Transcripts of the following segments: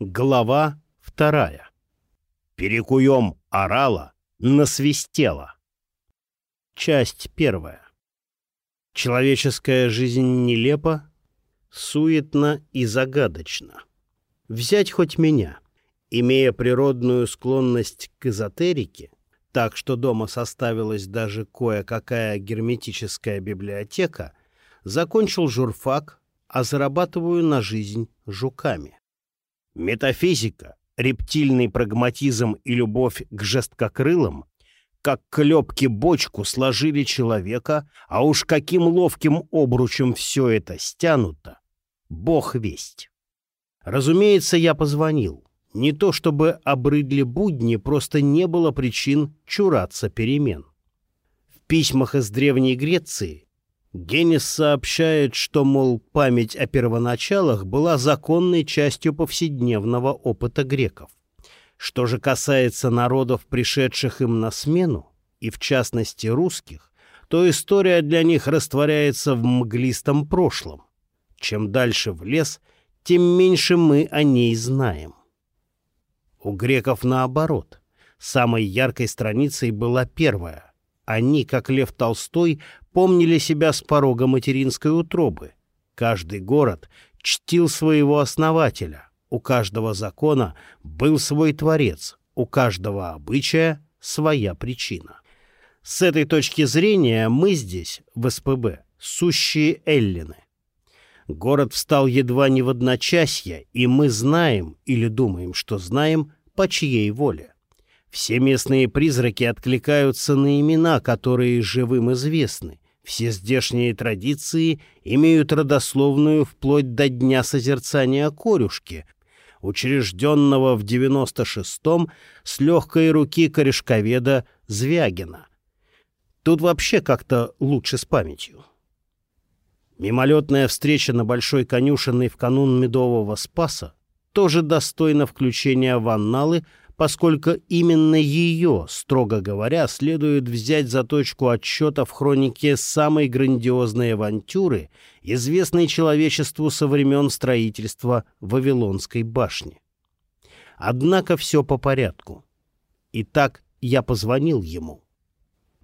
Глава вторая. Перекуем орала, насвистела. Часть первая. Человеческая жизнь нелепа, суетна и загадочна. Взять хоть меня, имея природную склонность к эзотерике, так что дома составилась даже кое-какая герметическая библиотека, закончил журфак, а зарабатываю на жизнь жуками. Метафизика, рептильный прагматизм и любовь к жесткокрылым, как клепки бочку сложили человека, а уж каким ловким обручем все это стянуто, бог весть. Разумеется, я позвонил. Не то чтобы обрыдли будни, просто не было причин чураться перемен. В письмах из Древней Греции Генис сообщает, что, мол, память о первоначалах была законной частью повседневного опыта греков. Что же касается народов, пришедших им на смену, и в частности русских, то история для них растворяется в мглистом прошлом. Чем дальше в лес, тем меньше мы о ней знаем. У греков наоборот. Самой яркой страницей была первая. Они, как Лев Толстой, помнили себя с порога материнской утробы. Каждый город чтил своего основателя, у каждого закона был свой творец, у каждого обычая своя причина. С этой точки зрения мы здесь, в СПБ, сущие эллины. Город встал едва не в одночасье, и мы знаем, или думаем, что знаем, по чьей воле. Все местные призраки откликаются на имена, которые живым известны, все здешние традиции имеют родословную вплоть до Дня созерцания корюшки, учрежденного в 96-м с легкой руки корешковеда Звягина. Тут вообще как-то лучше с памятью. Мимолетная встреча на Большой конюшенной в канун Медового Спаса тоже достойна включения в анналы поскольку именно ее, строго говоря, следует взять за точку отсчета в хронике самой грандиозной авантюры, известной человечеству со времен строительства Вавилонской башни. Однако все по порядку. Итак, я позвонил ему.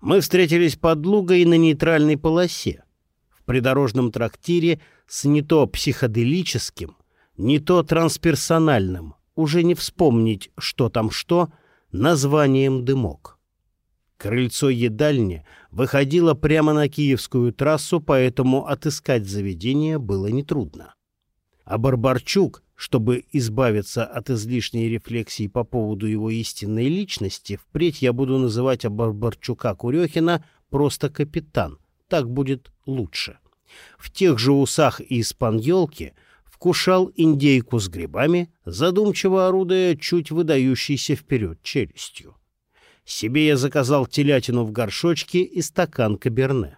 Мы встретились под Лугой на нейтральной полосе, в придорожном трактире с не то психоделическим, не то трансперсональным, уже не вспомнить, что там что, названием «Дымок». Крыльцо едальни выходило прямо на Киевскую трассу, поэтому отыскать заведение было нетрудно. А Барбарчук, чтобы избавиться от излишней рефлексии по поводу его истинной личности, впредь я буду называть Барбарчука Курехина просто капитан. Так будет лучше. В тех же усах и испаньолке — вкушал индейку с грибами, задумчиво орудуя чуть выдающейся вперед челюстью. Себе я заказал телятину в горшочке и стакан каберне.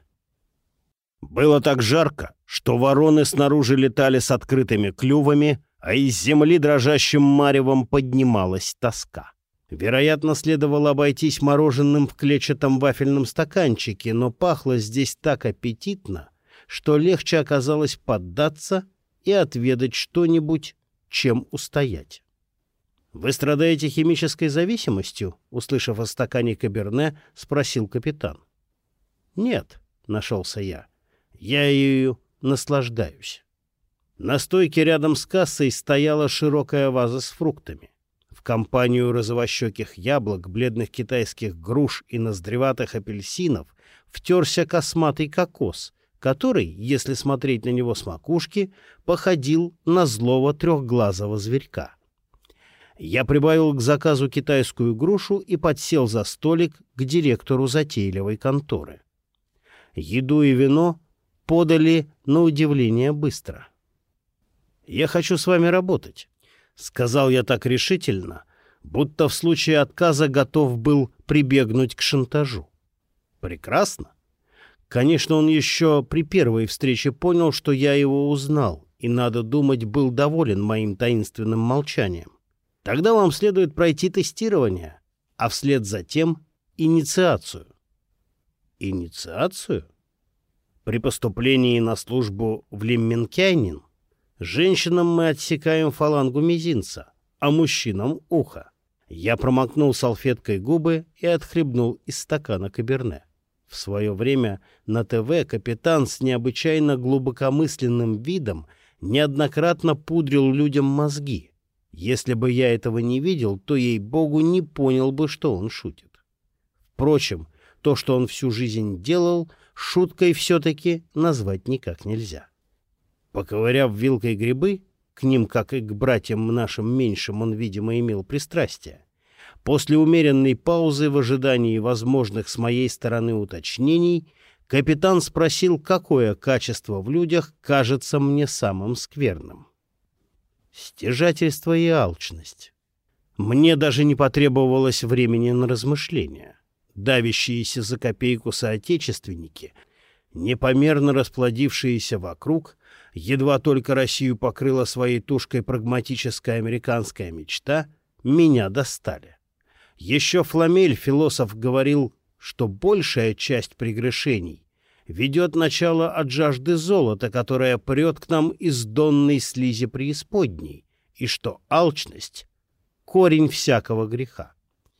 Было так жарко, что вороны снаружи летали с открытыми клювами, а из земли дрожащим маревом поднималась тоска. Вероятно, следовало обойтись мороженым в клетчатом вафельном стаканчике, но пахло здесь так аппетитно, что легче оказалось поддаться и отведать что-нибудь, чем устоять. «Вы страдаете химической зависимостью?» — услышав о стакане Каберне, спросил капитан. «Нет», — нашелся я, — «я ею наслаждаюсь». На стойке рядом с кассой стояла широкая ваза с фруктами. В компанию розовощеких яблок, бледных китайских груш и ноздреватых апельсинов втерся косматый кокос, который, если смотреть на него с макушки, походил на злого трехглазого зверька. Я прибавил к заказу китайскую грушу и подсел за столик к директору затейливой конторы. Еду и вино подали на удивление быстро. «Я хочу с вами работать», — сказал я так решительно, будто в случае отказа готов был прибегнуть к шантажу. «Прекрасно. Конечно, он еще при первой встрече понял, что я его узнал, и, надо думать, был доволен моим таинственным молчанием. Тогда вам следует пройти тестирование, а вслед за тем — инициацию. Инициацию? При поступлении на службу в Лимменкайнин женщинам мы отсекаем фалангу мизинца, а мужчинам — ухо. Я промокнул салфеткой губы и отхлебнул из стакана каберне. В свое время на ТВ капитан с необычайно глубокомысленным видом неоднократно пудрил людям мозги. Если бы я этого не видел, то, ей-богу, не понял бы, что он шутит. Впрочем, то, что он всю жизнь делал, шуткой все-таки назвать никак нельзя. Поковыряв вилкой грибы, к ним, как и к братьям нашим меньшим, он, видимо, имел пристрастие. После умеренной паузы в ожидании возможных с моей стороны уточнений, капитан спросил, какое качество в людях кажется мне самым скверным. Стяжательство и алчность. Мне даже не потребовалось времени на размышления. Давящиеся за копейку соотечественники, непомерно расплодившиеся вокруг, едва только Россию покрыла своей тушкой прагматическая американская мечта, меня достали. Еще Фламель, философ, говорил, что большая часть прегрешений ведет начало от жажды золота, которая прет к нам из донной слизи преисподней, и что алчность — корень всякого греха.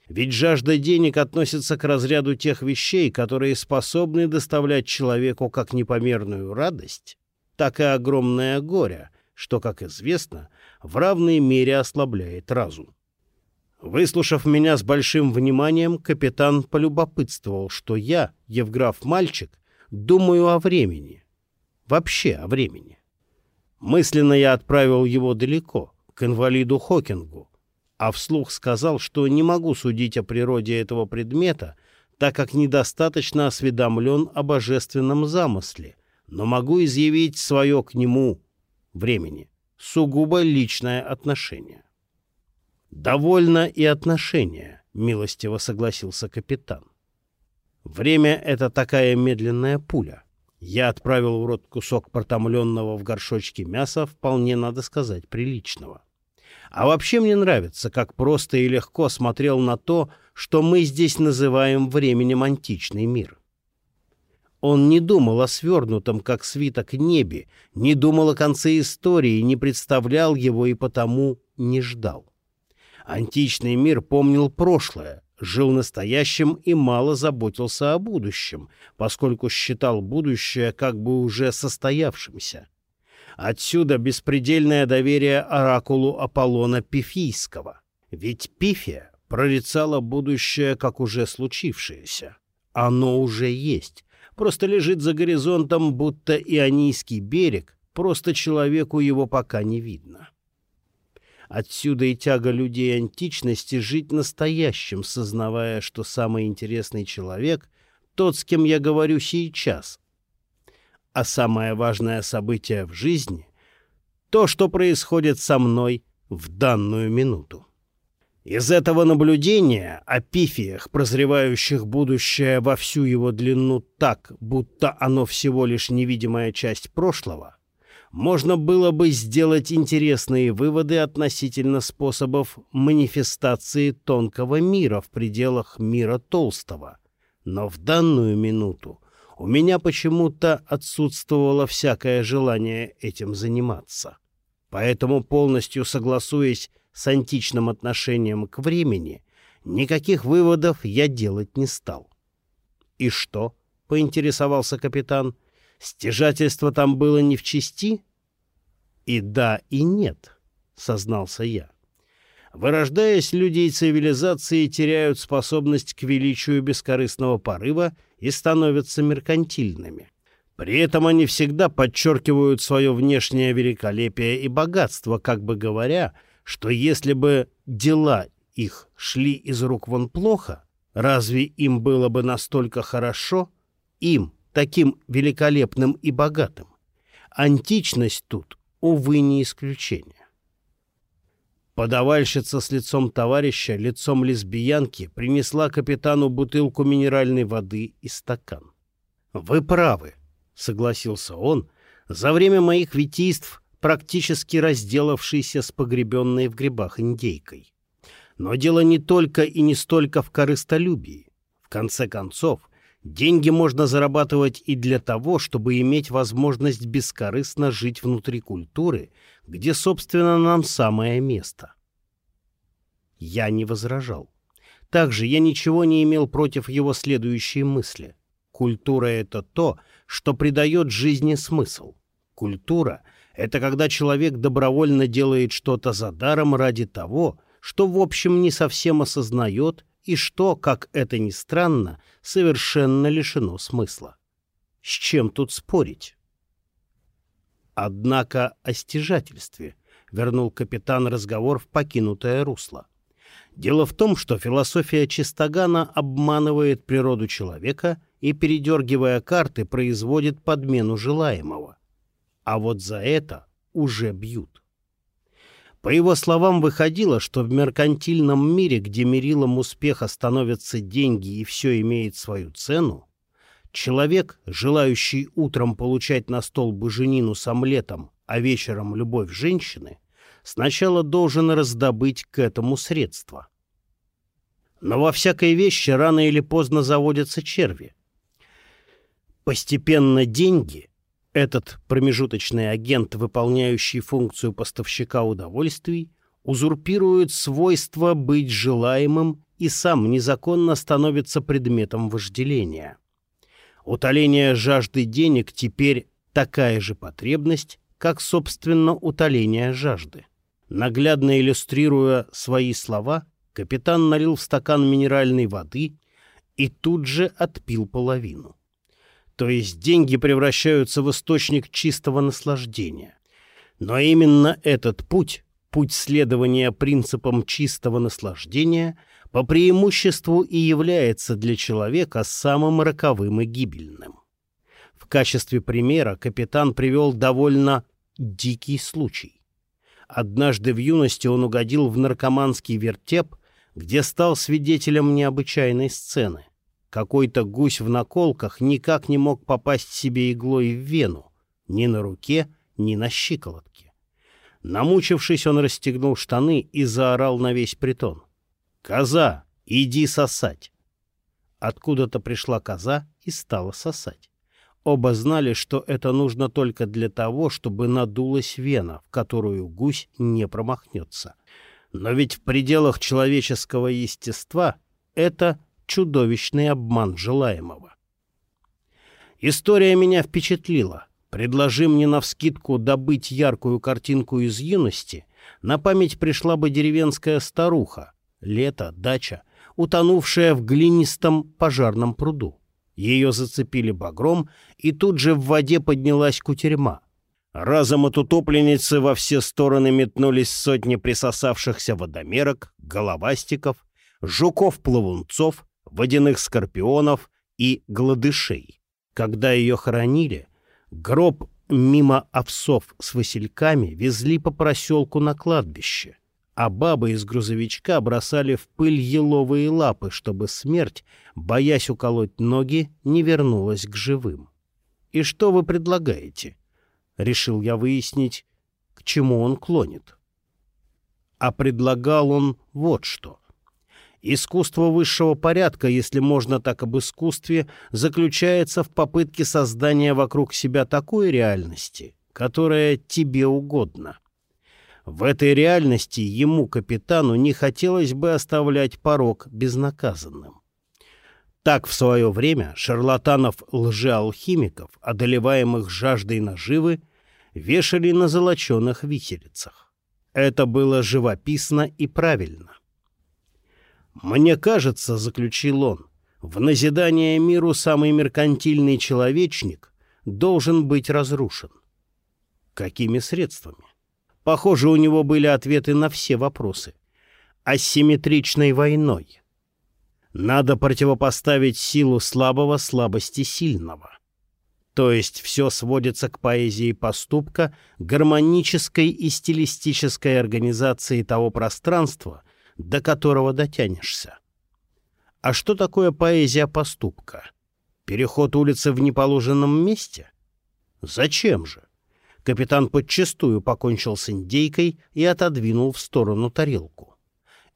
Ведь жажда денег относится к разряду тех вещей, которые способны доставлять человеку как непомерную радость, так и огромное горе, что, как известно, в равной мере ослабляет разум. Выслушав меня с большим вниманием, капитан полюбопытствовал, что я, Евграф-мальчик, думаю о времени. Вообще о времени. Мысленно я отправил его далеко, к инвалиду Хокингу, а вслух сказал, что не могу судить о природе этого предмета, так как недостаточно осведомлен о божественном замысле, но могу изъявить свое к нему времени, сугубо личное отношение. «Довольно и отношения», — милостиво согласился капитан. «Время — это такая медленная пуля. Я отправил в рот кусок протомленного в горшочке мяса, вполне, надо сказать, приличного. А вообще мне нравится, как просто и легко смотрел на то, что мы здесь называем временем античный мир. Он не думал о свернутом, как свиток, небе, не думал о конце истории, не представлял его и потому не ждал. Античный мир помнил прошлое, жил настоящим и мало заботился о будущем, поскольку считал будущее как бы уже состоявшимся. Отсюда беспредельное доверие оракулу Аполлона Пифийского. Ведь Пифия прорицала будущее как уже случившееся. Оно уже есть, просто лежит за горизонтом, будто Ионийский берег, просто человеку его пока не видно. Отсюда и тяга людей античности жить настоящим, сознавая, что самый интересный человек — тот, с кем я говорю сейчас. А самое важное событие в жизни — то, что происходит со мной в данную минуту. Из этого наблюдения о пифиях, прозревающих будущее во всю его длину так, будто оно всего лишь невидимая часть прошлого, можно было бы сделать интересные выводы относительно способов манифестации тонкого мира в пределах мира толстого. Но в данную минуту у меня почему-то отсутствовало всякое желание этим заниматься. Поэтому, полностью согласуясь с античным отношением к времени, никаких выводов я делать не стал. «И что?» — поинтересовался капитан. «Стяжательство там было не в чести?» «И да, и нет», — сознался я. Вырождаясь, люди и цивилизации теряют способность к величию бескорыстного порыва и становятся меркантильными. При этом они всегда подчеркивают свое внешнее великолепие и богатство, как бы говоря — что если бы дела их шли из рук вон плохо, разве им было бы настолько хорошо, им, таким великолепным и богатым? Античность тут, увы, не исключение. Подавальщица с лицом товарища, лицом лесбиянки, принесла капитану бутылку минеральной воды и стакан. «Вы правы», — согласился он, — «за время моих витийств практически разделавшийся с погребенной в грибах индейкой. Но дело не только и не столько в корыстолюбии. В конце концов, деньги можно зарабатывать и для того, чтобы иметь возможность бескорыстно жить внутри культуры, где, собственно, нам самое место. Я не возражал. Также я ничего не имел против его следующей мысли. Культура — это то, что придает жизни смысл. Культура — это когда человек добровольно делает что-то за даром ради того, что в общем не совсем осознает и что, как это ни странно, совершенно лишено смысла. С чем тут спорить? Однако о стяжательстве вернул капитан разговор в покинутое русло. Дело в том, что философия Чистогана обманывает природу человека и, передергивая карты, производит подмену желаемого. А вот за это уже бьют. По его словам, выходило, что в меркантильном мире, где мерилом успеха становятся деньги и все имеет свою цену, человек, желающий утром получать на стол буженину с омлетом, а вечером любовь женщины, сначала должен раздобыть к этому средства. Но во всякой вещи рано или поздно заводятся черви. Постепенно деньги, этот промежуточный агент, выполняющий функцию поставщика удовольствий, узурпирует свойство быть желаемым и сам незаконно становится предметом вожделения. Утоление жажды денег теперь такая же потребность, как, собственно, утоление жажды. Наглядно иллюстрируя свои слова, капитан налил в стакан минеральной воды и тут же отпил половину. То есть деньги превращаются в источник чистого наслаждения. Но именно этот путь, путь следования принципам чистого наслаждения, по преимуществу и является для человека самым роковым и гибельным. В качестве примера капитан привел довольно дикий случай. Однажды в юности он угодил в наркоманский вертеп, где стал свидетелем необычайной сцены. Какой-то гусь в наколках никак не мог попасть себе иглой в вену, ни на руке, ни на щиколотке. Намучившись, он расстегнул штаны и заорал на весь притон. «Коза, иди сосать!» Откуда-то пришла коза и стала сосать. Оба знали, что это нужно только для того, чтобы надулась вена, в которую гусь не промахнется. Но ведь в пределах человеческого естества это чудовищный обман желаемого. История меня впечатлила. Предложи мне навскидку добыть яркую картинку из юности, на память пришла бы деревенская старуха, лето, дача, утонувшая в глинистом пожарном пруду. Ее зацепили багром, и тут же в воде поднялась кутерьма. Разом от утопленницы во все стороны метнулись сотни присосавшихся водомерок, головастиков, жуков-плавунцов, водяных скорпионов и гладышей. Когда ее хоронили, гроб мимо овсов с васильками везли по проселку на кладбище а бабы из грузовичка бросали в пыль еловые лапы, чтобы смерть, боясь уколоть ноги, не вернулась к живым. «И что вы предлагаете?» — решил я выяснить, к чему он клонит. А предлагал он вот что. Искусство высшего порядка, если можно так об искусстве, заключается в попытке создания вокруг себя такой реальности, которая тебе угодна. В этой реальности ему, капитану, не хотелось бы оставлять порог безнаказанным. Так в свое время шарлатанов-лжеалхимиков, одолеваемых жаждой наживы, вешали на золоченых виселицах. Это было живописно и правильно. «Мне кажется, — заключил он, — в назидание миру самый меркантильный человечник должен быть разрушен. Какими средствами? Похоже, у него были ответы на все вопросы. Асимметричной войной. Надо противопоставить силу слабого слабости сильного. То есть все сводится к поэзии поступка, гармонической и стилистической организации того пространства, до которого дотянешься. А что такое поэзия поступка? Переход улицы в неположенном месте? Зачем же? Капитан подчистую покончил с индейкой и отодвинул в сторону тарелку.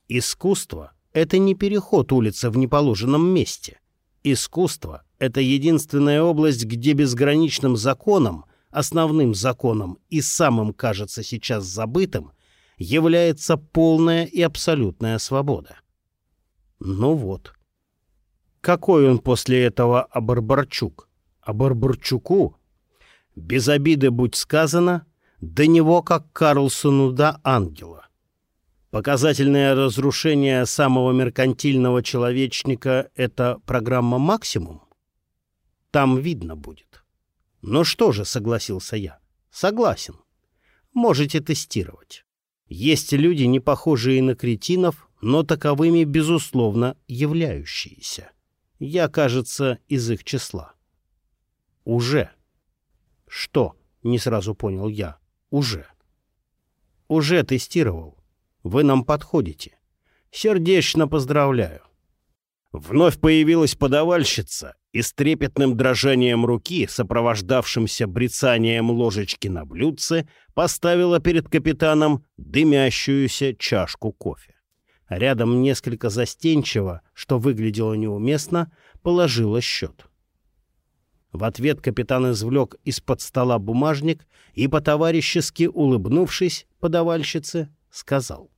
Искусство — это не переход улицы в неположенном месте. Искусство — это единственная область, где безграничным законом, основным законом и самым, кажется, сейчас забытым, является полная и абсолютная свобода. Ну вот. Какой он после этого Абарбарчук? Абарбарчуку, без обиды будь сказано, до него как Карлсону до ангела. Показательное разрушение самого меркантильного человечника — это программа «Максимум»? Там видно будет. Ну что же, согласился я. Согласен. Можете тестировать. Есть люди, не похожие на кретинов, но таковыми, безусловно, являющиеся. Я, кажется, из их числа. Уже. Что? Не сразу понял я. Уже. Уже тестировал. Вы нам подходите. Сердечно поздравляю. Вновь появилась подавальщица и с трепетным дрожанием руки, сопровождавшимся брецанием ложечки на блюдце, поставила перед капитаном дымящуюся чашку кофе. Рядом несколько застенчиво, что выглядело неуместно, положила счет. В ответ капитан извлек из-под стола бумажник и, по-товарищески улыбнувшись подавальщице, сказал.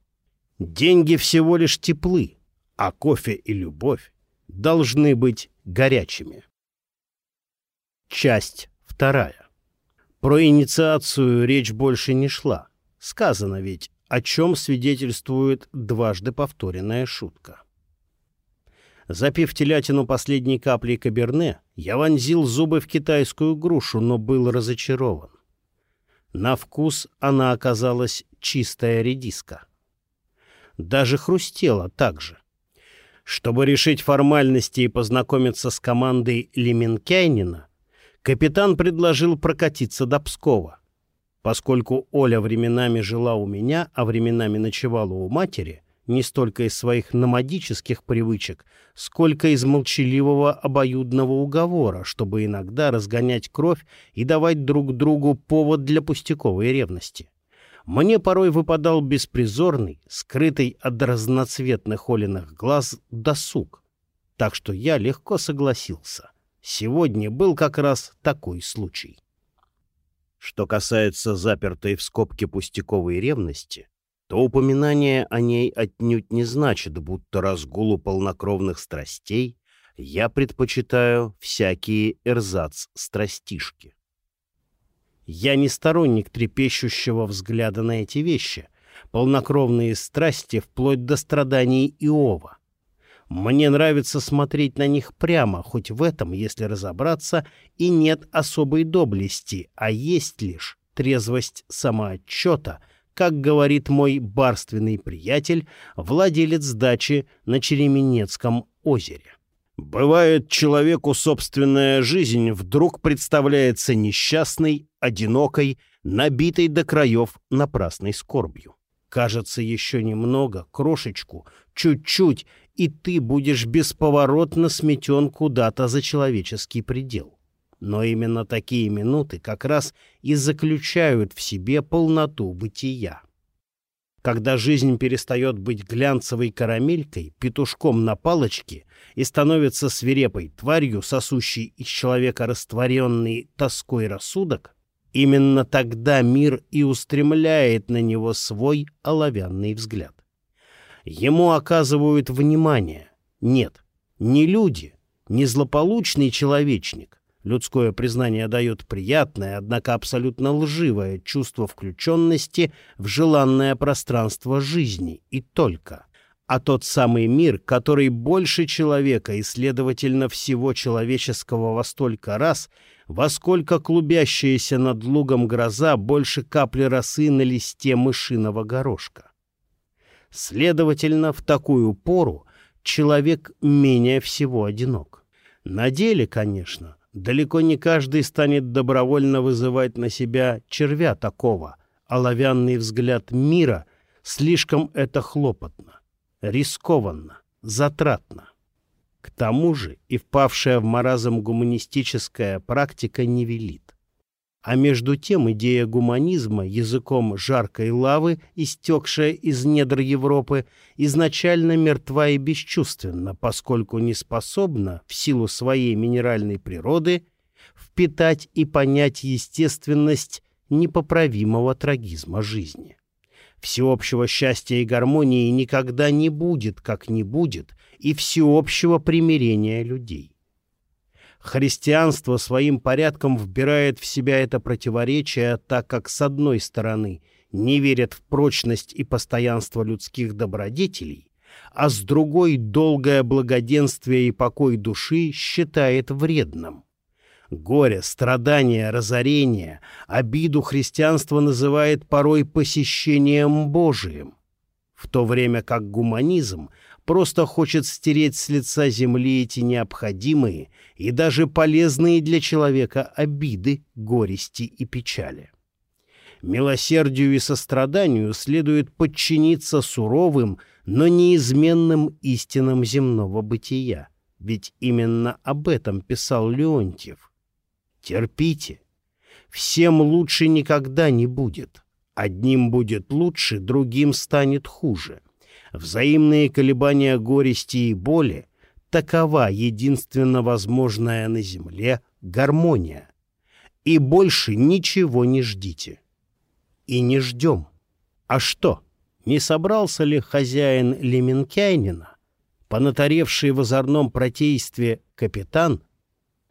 «Деньги всего лишь теплы, а кофе и любовь должны быть горячими». Часть вторая. Про инициацию речь больше не шла. Сказано ведь, о чем свидетельствует дважды повторенная шутка. Запив телятину последней каплей каберне, я вонзил зубы в китайскую грушу, но был разочарован. На вкус она оказалась чистая редиска. Даже хрустела так же. Чтобы решить формальности и познакомиться с командой Леменкайнина, капитан предложил прокатиться до Пскова. Поскольку Оля временами жила у меня, а временами ночевала у матери, не столько из своих номадических привычек, сколько из молчаливого обоюдного уговора, чтобы иногда разгонять кровь и давать друг другу повод для пустяковой ревности. Мне порой выпадал беспризорный, скрытый от разноцветных Олиных глаз досуг. Так что я легко согласился. Сегодня был как раз такой случай. Что касается запертой в скобке пустяковой ревности, то упоминание о ней отнюдь не значит, будто разгулу полнокровных страстей я предпочитаю всякие эрзац-страстишки. Я не сторонник трепещущего взгляда на эти вещи, полнокровные страсти вплоть до страданий Иова. Мне нравится смотреть на них прямо, хоть в этом, если разобраться, и нет особой доблести, а есть лишь трезвость самоотчета — как говорит мой барственный приятель, владелец дачи на Череменецком озере. Бывает, человеку собственная жизнь вдруг представляется несчастной, одинокой, набитой до краев напрасной скорбью. Кажется, еще немного, крошечку, чуть-чуть, и ты будешь бесповоротно сметен куда-то за человеческий предел. Но именно такие минуты как раз и заключают в себе полноту бытия. Когда жизнь перестает быть глянцевой карамелькой, петушком на палочке и становится свирепой тварью, сосущей из человека растворенный тоской рассудок, именно тогда мир и устремляет на него свой оловянный взгляд. Ему оказывают внимание. Нет, не люди, не злополучный человечник, Людское признание дает приятное, однако абсолютно лживое чувство включенности в желанное пространство жизни и только. А тот самый мир, который больше человека и, следовательно, всего человеческого во столько раз, во сколько клубящаяся над лугом гроза больше капли росы на листе мышиного горошка. Следовательно, в такую пору человек менее всего одинок. На деле, конечно, Далеко не каждый станет добровольно вызывать на себя червя такого. Оловянный взгляд мира слишком это хлопотно, рискованно, затратно. К тому же и впавшая в маразм гуманистическая практика не велит. А между тем идея гуманизма языком жаркой лавы, истекшая из недр Европы, изначально мертва и бесчувственна, поскольку не способна, в силу своей минеральной природы, впитать и понять естественность непоправимого трагизма жизни. Всеобщего счастья и гармонии никогда не будет, как не будет, и всеобщего примирения людей. Христианство своим порядком вбирает в себя это противоречие, так как, с одной стороны, не верит в прочность и постоянство людских добродетелей, а с другой долгое благоденствие и покой души считает вредным. Горе, страдания, разорение, обиду христианство называет порой посещением Божиим, в то время как гуманизм просто хочет стереть с лица земли эти необходимые и даже полезные для человека обиды, горести и печали. Милосердию и состраданию следует подчиниться суровым, но неизменным истинам земного бытия, ведь именно об этом писал Леонтьев. Терпите. Всем лучше никогда не будет. Одним будет лучше, другим станет хуже. Взаимные колебания горести и боли — такова единственно возможная на земле гармония. И больше ничего не ждите. И не ждем. А что, не собрался ли хозяин Леменкайнина, понатаревший в озорном протействе капитан,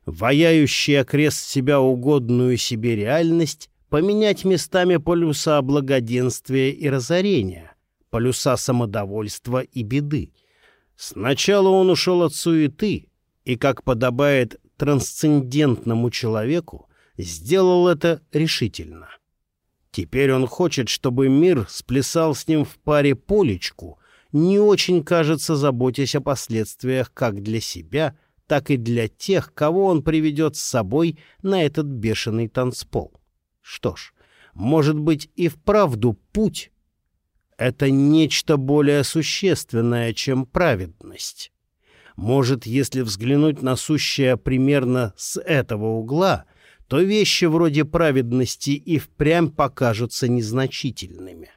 ваяющий окрест себя угодную себе реальность, поменять местами полюса благоденствия и разорения, полюса самодовольства и беды. Сначала он ушел от суеты и, как подобает трансцендентному человеку, сделал это решительно. Теперь он хочет, чтобы мир сплясал с ним в паре полечку, не очень, кажется, заботясь о последствиях как для себя, так и для тех, кого он приведет с собой на этот бешеный танцпол. Что ж, может быть и вправду путь — это нечто более существенное, чем праведность. Может, если взглянуть на сущее примерно с этого угла, то вещи вроде праведности и впрямь покажутся незначительными.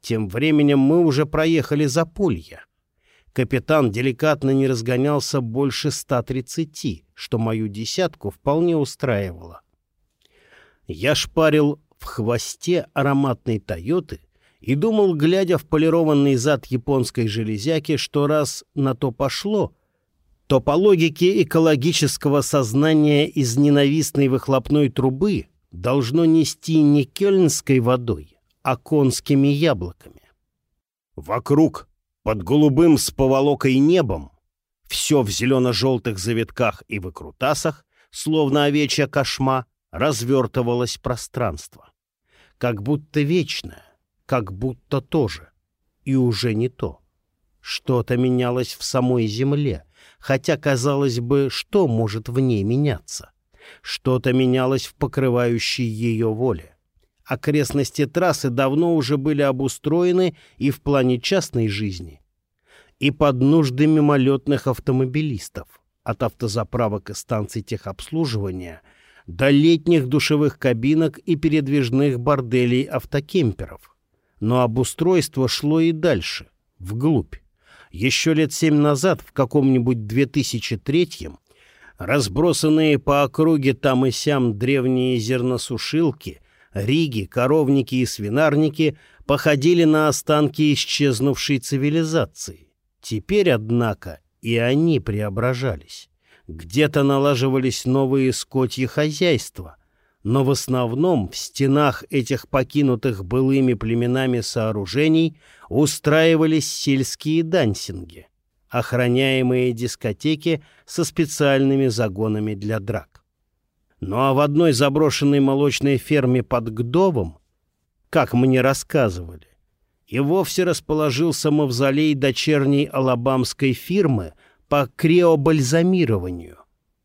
Тем временем мы уже проехали за пулья. Капитан деликатно не разгонялся больше 130, что мою десятку вполне устраивало. Я шпарил в хвосте ароматной «Тойоты» и думал, глядя в полированный зад японской железяки, что раз на то пошло, то по логике экологического сознания из ненавистной выхлопной трубы должно нести не кёльнской водой, а конскими яблоками. Вокруг под голубым с поволокой небом, все в зелено-желтых завитках и выкрутасах, словно овечья кошма, развертывалось пространство. Как будто вечное, как будто тоже, и уже не то. Что-то менялось в самой земле, хотя, казалось бы, что может в ней меняться? Что-то менялось в покрывающей ее воле. Окрестности трассы давно уже были обустроены и в плане частной жизни, и под нужды мимолетных автомобилистов, от автозаправок и станций техобслуживания до летних душевых кабинок и передвижных борделей автокемперов. Но обустройство шло и дальше, вглубь. Еще лет семь назад, в каком-нибудь 2003-м, разбросанные по округе там и сям древние зерносушилки — риги, коровники и свинарники походили на останки исчезнувшей цивилизации. Теперь, однако, и они преображались. Где-то налаживались новые скотьи хозяйства, но в основном в стенах этих покинутых былыми племенами сооружений устраивались сельские дансинги, охраняемые дискотеки со специальными загонами для драк. Ну а в одной заброшенной молочной ферме под Гдовом, как мне рассказывали, и вовсе расположился мавзолей дочерней алабамской фирмы по криобальзамированию.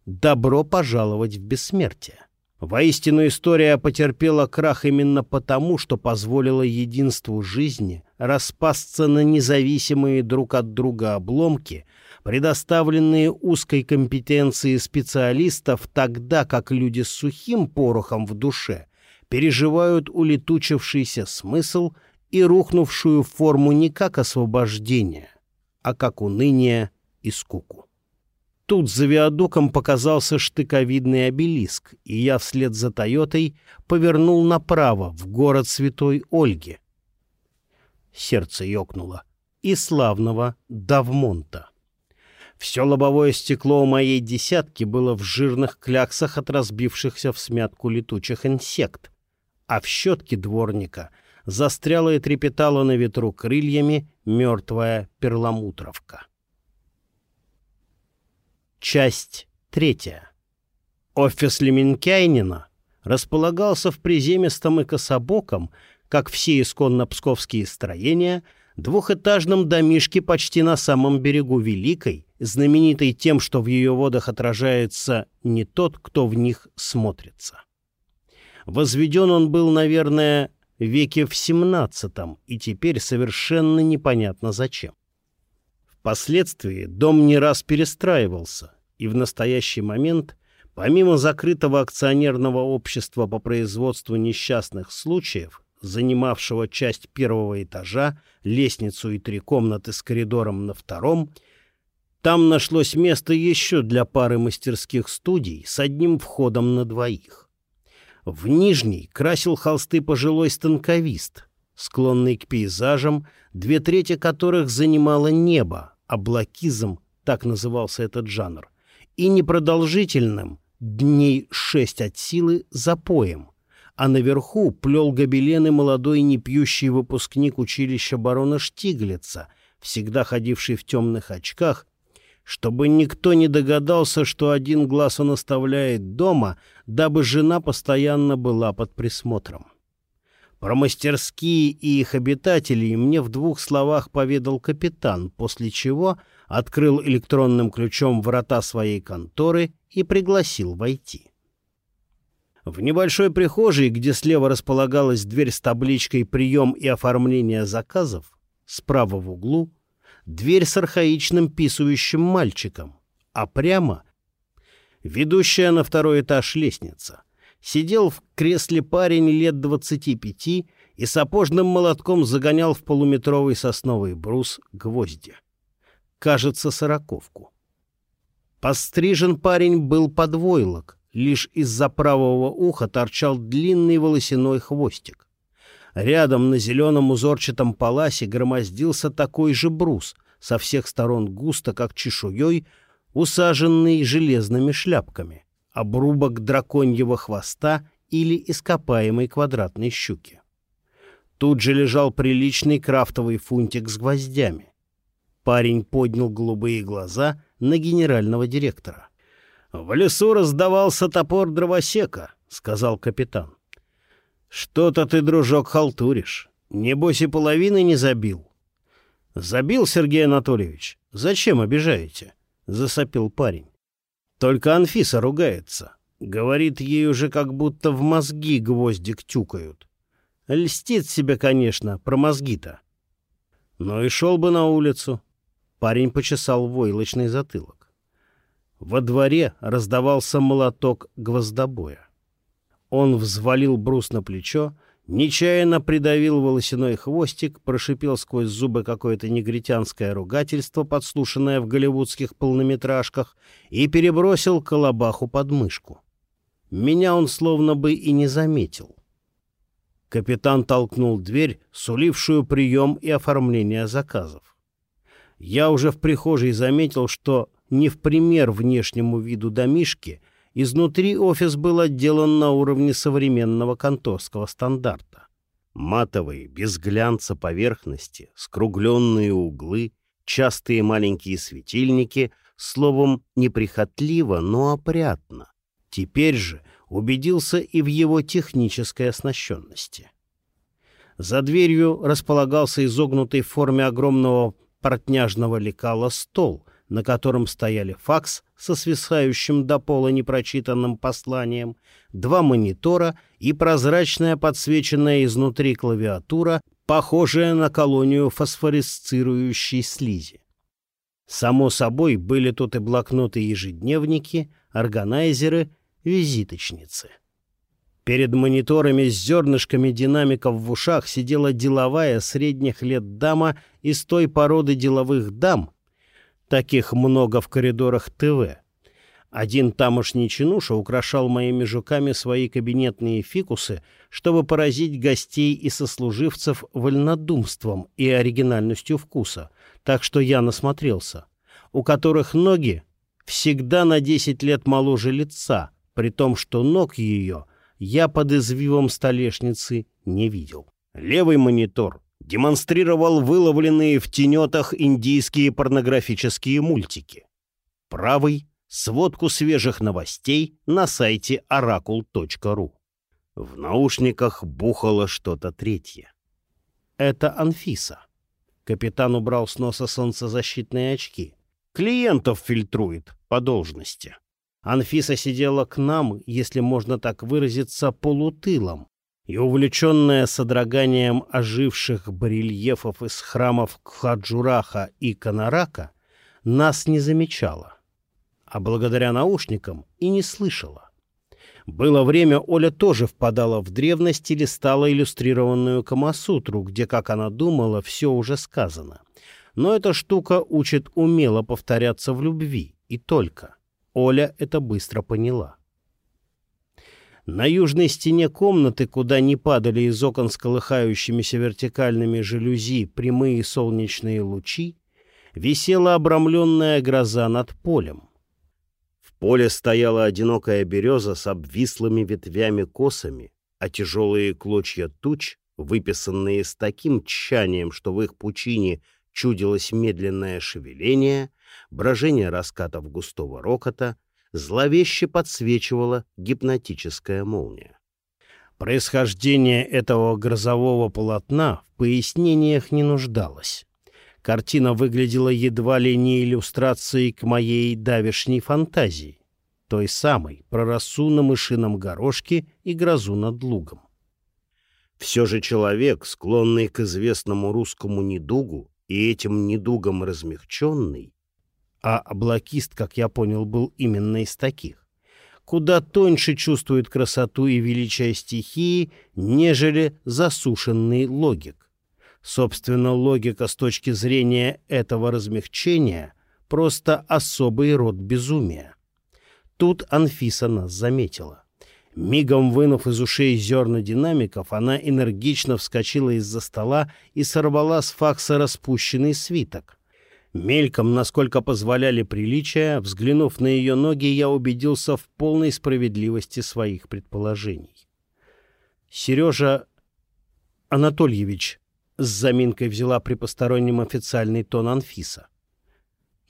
Добро пожаловать в бессмертие. Воистину история потерпела крах именно потому, что позволила единству жизни распасться на независимые друг от друга обломки – предоставленные узкой компетенции специалистов, тогда как люди с сухим порохом в душе переживают улетучившийся смысл и рухнувшую форму не как освобождение, а как уныние и скуку. Тут за виадуком показался штыковидный обелиск, и я вслед за «Тойотой» повернул направо, в город Святой Ольги. сердце ёкнуло, и славного Давмонта. Все лобовое стекло у моей десятки было в жирных кляксах от разбившихся в смятку летучих инсект, а в щетке дворника застряла и трепетала на ветру крыльями мертвая перламутровка. Часть третья. Офис Леменкайнина располагался в приземистом и кособоком, как все исконно псковские строения, двухэтажном домишке почти на самом берегу Великой, знаменитой тем, что в ее водах отражается не тот, кто в них смотрится. Возведен он был, наверное, веке в XVII, и теперь совершенно непонятно зачем. Впоследствии дом не раз перестраивался, и в настоящий момент, помимо закрытого акционерного общества по производству несчастных случаев, занимавшего часть первого этажа, лестницу и три комнаты с коридором на втором, там нашлось место еще для пары мастерских студий с одним входом на двоих. В нижней красил холсты пожилой станковист, склонный к пейзажам, две трети которых занимало небо, облакизм, так назывался этот жанр, и непродолжительным, дней шесть от силы, запоем, а наверху плел гобелены молодой непьющий выпускник училища барона Штиглица, всегда ходивший в темных очках, чтобы никто не догадался, что один глаз он оставляет дома, дабы жена постоянно была под присмотром. Про мастерские и их обитателей мне в двух словах поведал капитан, после чего открыл электронным ключом врата своей конторы и пригласил войти. В небольшой прихожей, где слева располагалась дверь с табличкой «Прием и оформление заказов», справа в углу — дверь с архаичным писающим мальчиком, а прямо — ведущая на второй этаж лестница. Сидел в кресле парень лет двадцати пяти и сапожным молотком загонял в полуметровый сосновый брус гвозди. Кажется, сороковку. Пострижен парень был подвойлок — Лишь из-за правого уха торчал длинный волосяной хвостик. Рядом на зеленом узорчатом паласе громоздился такой же брус, со всех сторон густо, как чешуей, усаженный железными шляпками, обрубок драконьего хвоста или ископаемой квадратной щуки. Тут же лежал приличный крафтовый фунтик с гвоздями. Парень поднял голубые глаза на генерального директора. «В лесу раздавался топор дровосека», — сказал капитан. «Что-то ты, дружок, халтуришь. Небось и половины не забил». «Забил, Сергей Анатольевич. Зачем обижаете?» — засопил парень. «Только Анфиса ругается. Говорит, ей уже как будто в мозги гвоздик тюкают. Льстит себе, конечно, про мозги-то. Ну и шел бы на улицу». Парень почесал войлочный затылок. Во дворе раздавался молоток гвоздобоя. Он взвалил брус на плечо, нечаянно придавил волосяной хвостик, прошипел сквозь зубы какое-то негритянское ругательство, подслушанное в голливудских полнометражках, и перебросил колобаху под мышку. Меня он словно бы и не заметил. Капитан толкнул дверь, сулившую прием и оформление заказов. Я уже в прихожей заметил, что не в пример внешнему виду домишки, изнутри офис был отделан на уровне современного конторского стандарта. Матовые, без глянца поверхности, скругленные углы, частые маленькие светильники, словом, неприхотливо, но опрятно. Теперь же убедился и в его технической оснащенности. За дверью располагался изогнутый в форме огромного портняжного лекала стол — на котором стояли факс со свисающим до пола непрочитанным посланием, два монитора и прозрачная подсвеченная изнутри клавиатура, похожая на колонию фосфоресцирующей слизи. Само собой, были тут и блокноты-ежедневники, органайзеры, визиточницы. Перед мониторами с зернышками динамиков в ушах сидела деловая средних лет дама из той породы деловых дам, Таких много в коридорах ТВ. Один тамошний чинуша украшал моими жуками свои кабинетные фикусы, чтобы поразить гостей и сослуживцев вольнодумством и оригинальностью вкуса, так что я насмотрелся, у которых ноги всегда на десять лет моложе лица, при том, что ног ее я под извивом столешницы не видел. Левый монитор демонстрировал выловленные в тенетах индийские порнографические мультики. Правый сводку свежих новостей на сайте oracle.ru. В наушниках бухало что-то третье. Это Анфиса. Капитан убрал с носа солнцезащитные очки. Клиентов фильтрует по должности. Анфиса сидела к нам, если можно так выразиться, полутылом, и, увлеченная содроганием оживших барельефов из храмов Кхаджураха и Канарака, нас не замечала а благодаря наушникам и не слышала. Было время, Оля тоже впадала в древность или стала иллюстрированную Камасутру, где, как она думала, все уже сказано. Но эта штука учит умело повторяться в любви, и только. Оля это быстро поняла. На южной стене комнаты, куда не падали из окон с колыхающимися вертикальными жалюзи прямые солнечные лучи, висела обрамленная гроза над полем. Поле стояла одинокая береза с обвислыми ветвями-косами, а тяжелые клочья туч, выписанные с таким тщанием, что в их пучине чудилось медленное шевеление, брожение раскатов густого рокота, зловеще подсвечивала гипнотическая молния. Происхождение этого грозового полотна в пояснениях не нуждалось. Картина выглядела едва ли не иллюстрацией к моей давешней фантазии, той самой про росу на мышином горошке и грозу над лугом. Все же человек, склонный к известному русскому недугу и этим недугом размягченный, а облакист, как я понял, был именно из таких, куда тоньше чувствует красоту и величие стихии, нежели засушенный логик. Собственно, логика с точки зрения этого размягчения — просто особый род безумия. Тут Анфиса нас заметила. Мигом вынув из ушей зерна динамиков, она энергично вскочила из-за стола и сорвала с факса распущенный свиток. Мельком, насколько позволяли приличия, взглянув на ее ноги, я убедился в полной справедливости своих предположений. Сережа Анатольевич с заминкой взяла при постороннем официальный тон Анфиса.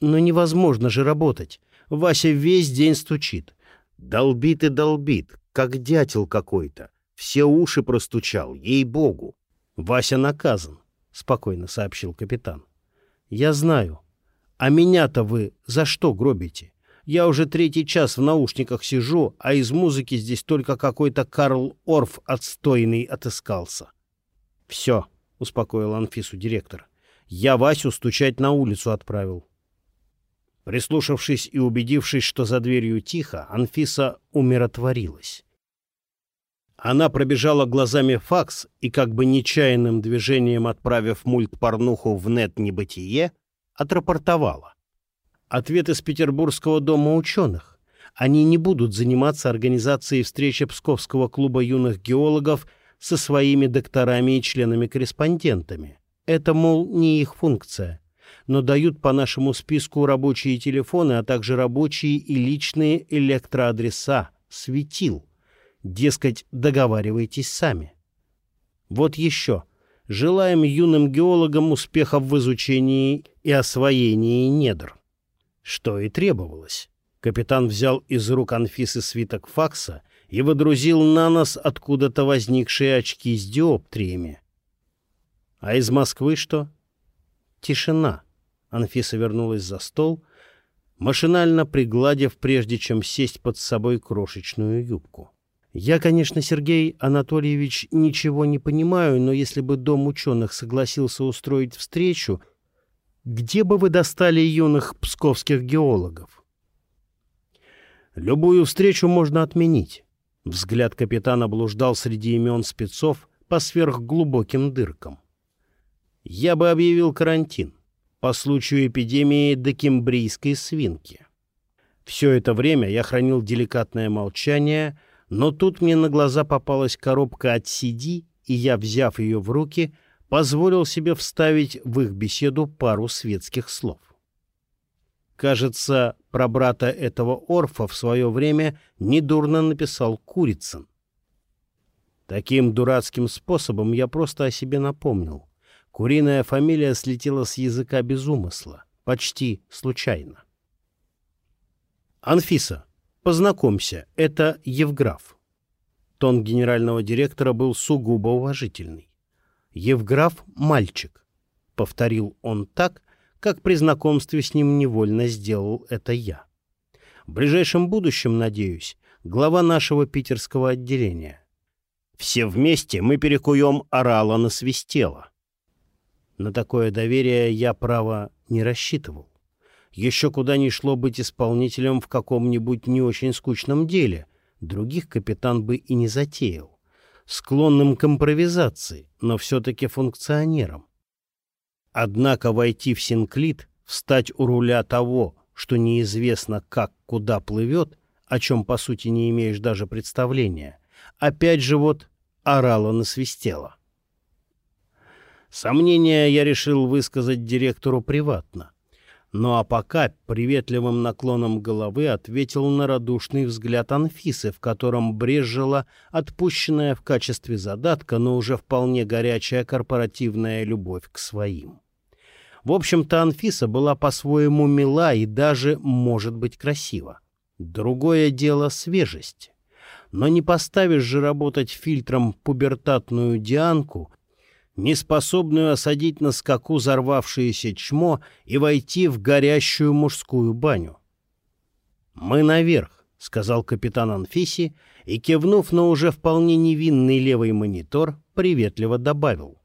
«Но невозможно же работать. Вася весь день стучит. Долбит и долбит, как дятел какой-то. Все уши простучал, ей-богу. Вася наказан», — спокойно сообщил капитан. «Я знаю. А меня-то вы за что гробите? Я уже третий час в наушниках сижу, а из музыки здесь только какой-то Карл Орф отстойный отыскался». «Все», успокоил Анфису директор. «Я Васю стучать на улицу отправил». Прислушавшись и убедившись, что за дверью тихо, Анфиса умиротворилась. Она пробежала глазами факс и, как бы нечаянным движением отправив мульт-порнуху в нет-небытие, отрапортовала. Ответ из Петербургского дома ученых. Они не будут заниматься организацией встречи Псковского клуба юных геологов – со своими докторами и членами-корреспондентами. Это, мол, не их функция. Но дают по нашему списку рабочие телефоны, а также рабочие и личные электроадреса, светил. Дескать, договаривайтесь сами. Вот еще. Желаем юным геологам успехов в изучении и освоении недр. Что и требовалось. Капитан взял из рук Анфисы свиток факса и водрузил на нос откуда-то возникшие очки с диоптриями. А из Москвы что? Тишина. Анфиса вернулась за стол, машинально пригладив, прежде чем сесть под собой крошечную юбку. Я, конечно, Сергей Анатольевич, ничего не понимаю, но если бы Дом ученых согласился устроить встречу, где бы вы достали юных псковских геологов? Любую встречу можно отменить. Взгляд капитана блуждал среди имен спецов по сверхглубоким дыркам. Я бы объявил карантин по случаю эпидемии докембрийской свинки. Все это время я хранил деликатное молчание, но тут мне на глаза попалась коробка от CD, и я, взяв ее в руки, позволил себе вставить в их беседу пару светских слов. Кажется, про брата этого Орфа в свое время недурно написал Курицын. Таким дурацким способом я просто о себе напомнил. Куриная фамилия слетела с языка без умысла, почти случайно. «Анфиса, познакомься, это Евграф». Тон генерального директора был сугубо уважительный. «Евграф — мальчик», — повторил он так, как при знакомстве с ним невольно сделал это я. В ближайшем будущем, надеюсь, глава нашего питерского отделения. Все вместе мы перекуем орала на свистело. На такое доверие я, право, не рассчитывал. Еще куда ни шло быть исполнителем в каком-нибудь не очень скучном деле. Других капитан бы и не затеял. Склонным к импровизации, но все-таки функционером. Однако войти в Синклит, встать у руля того, что неизвестно как куда плывет, о чем по сути не имеешь даже представления, опять же вот орала насвистела. Сомнения я решил высказать директору приватно. Ну а пока приветливым наклоном головы ответил на радушный взгляд Анфисы, в котором брежжила отпущенная в качестве задатка, но уже вполне горячая корпоративная любовь к своим. В общем-то, Анфиса была по-своему мила и даже, может быть, красива. Другое дело — свежесть. Но не поставишь же работать фильтром пубертатную Дианку, не способную осадить на скаку взорвавшееся чмо и войти в горящую мужскую баню. «Мы наверх», — сказал капитан Анфиси и, кивнув на уже вполне невинный левый монитор, приветливо добавил.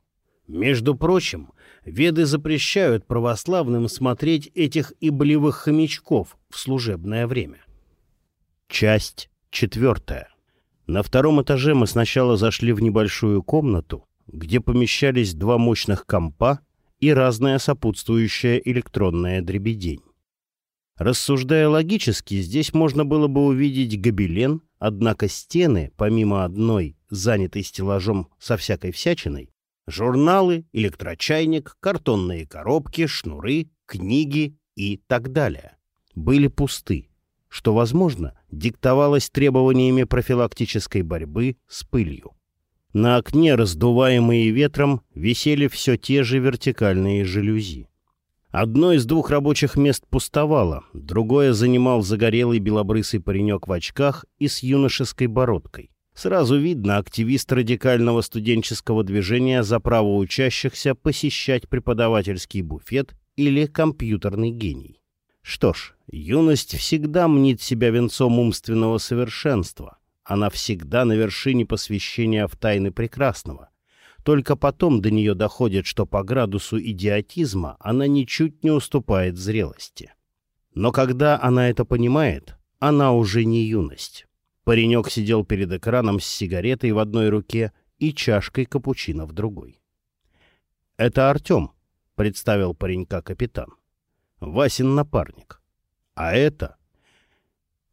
«Между прочим, Веды запрещают православным смотреть этих иблевых хомячков в служебное время. Часть четвертая. На втором этаже мы сначала зашли в небольшую комнату, где помещались два мощных компа и разная сопутствующая электронная дребедень. Рассуждая логически, здесь можно было бы увидеть гобелен, однако стены, помимо одной, занятой стеллажом со всякой всячиной, Журналы, электрочайник, картонные коробки, шнуры, книги и так далее были пусты, что, возможно, диктовалось требованиями профилактической борьбы с пылью. На окне, раздуваемые ветром, висели все те же вертикальные жалюзи. Одно из двух рабочих мест пустовало, другое занимал загорелый белобрысый паренек в очках и с юношеской бородкой. Сразу видно активист радикального студенческого движения за право учащихся посещать преподавательский буфет или компьютерный гений. Что ж, юность всегда мнит себя венцом умственного совершенства. Она всегда на вершине посвящения в тайны прекрасного. Только потом до нее доходит, что по градусу идиотизма она ничуть не уступает зрелости. Но когда она это понимает, она уже не юность. Паренек сидел перед экраном с сигаретой в одной руке и чашкой капучино в другой. «Это Артем», — представил паренька капитан. «Васин напарник. А это...»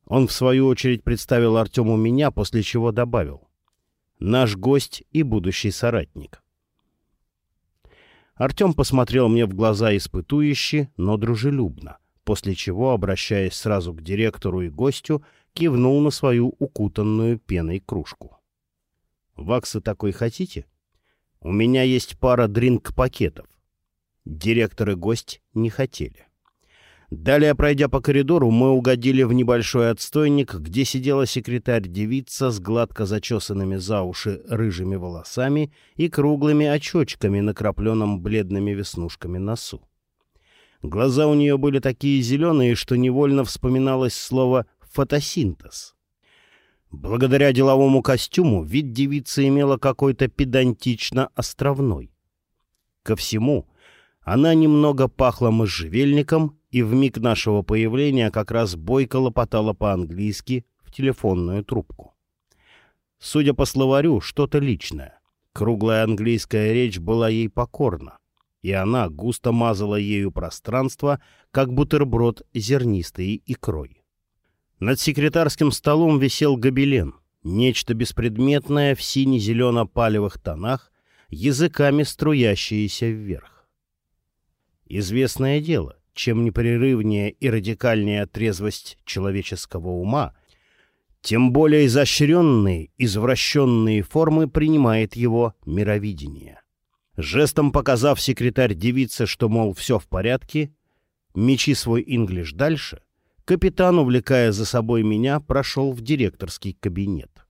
Он, в свою очередь, представил Артему меня, после чего добавил. «Наш гость и будущий соратник». Артем посмотрел мне в глаза испытующе, но дружелюбно, после чего, обращаясь сразу к директору и гостю, кивнул на свою укутанную пеной кружку. «Ваксы такой хотите? У меня есть пара дринк-пакетов». Директор и гость не хотели. Далее, пройдя по коридору, мы угодили в небольшой отстойник, где сидела секретарь-девица с гладко зачесанными за уши рыжими волосами и круглыми очочками, накрапленным бледными веснушками носу. Глаза у нее были такие зеленые, что невольно вспоминалось слово фотосинтез. Благодаря деловому костюму вид девицы имела какой-то педантично-островной. Ко всему, она немного пахла можжевельником и в миг нашего появления как раз бойко лопотала по-английски в телефонную трубку. Судя по словарю, что-то личное. Круглая английская речь была ей покорна, и она густо мазала ею пространство, как бутерброд зернистой икрой. Над секретарским столом висел гобелен, нечто беспредметное в сине-зелено-палевых тонах, языками струящиеся вверх. Известное дело, чем непрерывнее и радикальнее трезвость человеческого ума, тем более изощренные, извращенные формы принимает его мировидение. Жестом показав секретарь девице, что, мол, все в порядке, мечи свой инглиш дальше, капитан, увлекая за собой меня, прошел в директорский кабинет.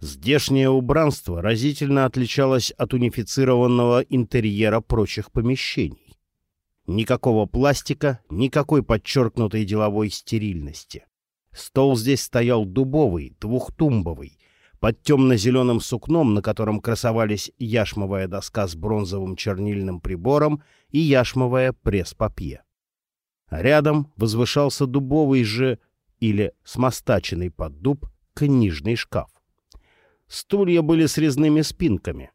Здешнее убранство разительно отличалось от унифицированного интерьера прочих помещений. Никакого пластика, никакой подчеркнутой деловой стерильности. Стол здесь стоял дубовый, двухтумбовый, под темно-зеленым сукном, на котором красовались яшмовая доска с бронзовым чернильным прибором и яшмовая пресс-папье. Рядом возвышался дубовый же или смостаченный под дуб книжный шкаф. Стулья были с резными спинками.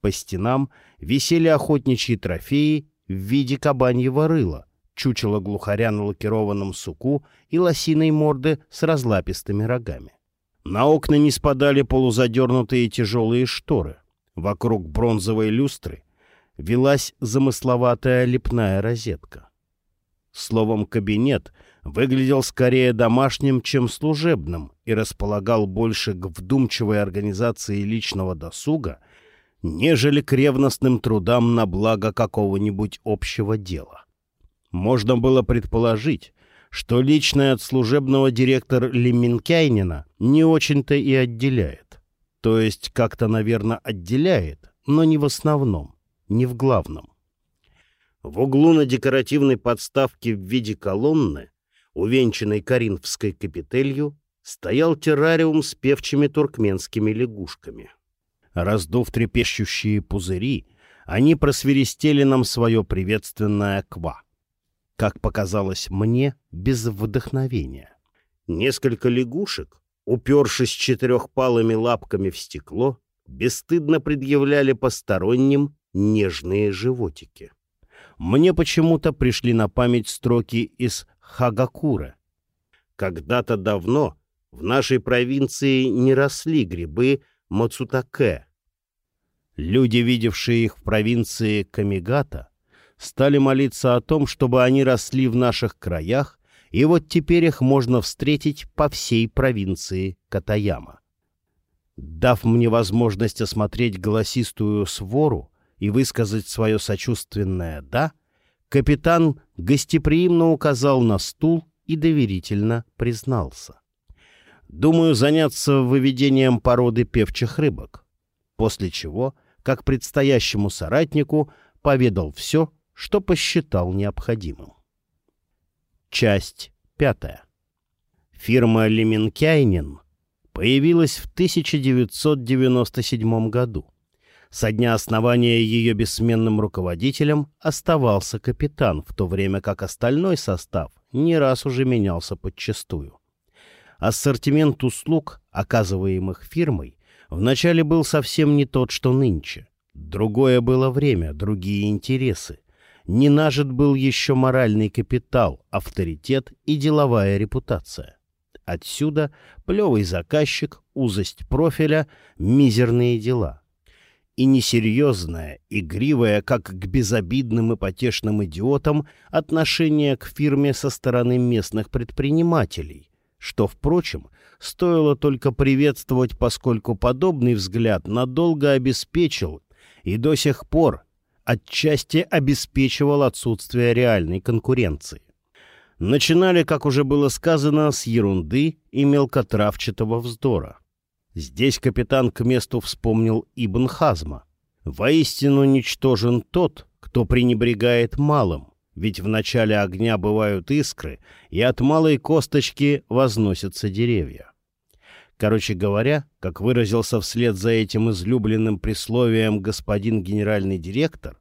По стенам висели охотничьи трофеи в виде кабаньего рыла, чучело глухаря на лакированном суку и лосиной морды с разлапистыми рогами. На окна не спадали полузадернутые тяжелые шторы. Вокруг бронзовой люстры велась замысловатая лепная розетка. Словом, кабинет выглядел скорее домашним, чем служебным и располагал больше к вдумчивой организации личного досуга, нежели к ревностным трудам на благо какого-нибудь общего дела. Можно было предположить, что личное от служебного директор Леменкайнина не очень-то и отделяет. То есть как-то, наверное, отделяет, но не в основном, не в главном. В углу на декоративной подставке в виде колонны, увенчанной коринфской капителью, стоял террариум с певчими туркменскими лягушками. Раздув трепещущие пузыри, они просверистели нам свое приветственное «ква». Как показалось мне, без вдохновения. Несколько лягушек, упершись четырехпалыми лапками в стекло, бесстыдно предъявляли посторонним нежные животики мне почему-то пришли на память строки из Хагакура. Когда-то давно в нашей провинции не росли грибы Мацутаке. Люди, видевшие их в провинции Камигата, стали молиться о том, чтобы они росли в наших краях, и вот теперь их можно встретить по всей провинции Катаяма. Дав мне возможность осмотреть голосистую свору, и высказать свое сочувственное «да», капитан гостеприимно указал на стул и доверительно признался. «Думаю заняться выведением породы певчих рыбок», после чего, как предстоящему соратнику, поведал все, что посчитал необходимым. Часть пятая. Фирма Леменкайнин появилась в 1997 году со дня основания ее бессменным руководителем оставался капитан, в то время как остальной состав не раз уже менялся подчастую. Ассортимент услуг, оказываемых фирмой, вначале был совсем не тот, что нынче. Другое было время, другие интересы. Не нажит был еще моральный капитал, авторитет и деловая репутация. Отсюда плевый заказчик, узость профиля, мизерные дела — и несерьезное, игривое, как к безобидным и потешным идиотам, отношение к фирме со стороны местных предпринимателей, что, впрочем, стоило только приветствовать, поскольку подобный взгляд надолго обеспечил и до сих пор отчасти обеспечивал отсутствие реальной конкуренции. Начинали, как уже было сказано, с ерунды и мелкотравчатого вздора. Здесь капитан к месту вспомнил Ибн Хазма. «Воистину ничтожен тот, кто пренебрегает малым, ведь в начале огня бывают искры, и от малой косточки возносятся деревья». Короче говоря, как выразился вслед за этим излюбленным присловием господин генеральный директор,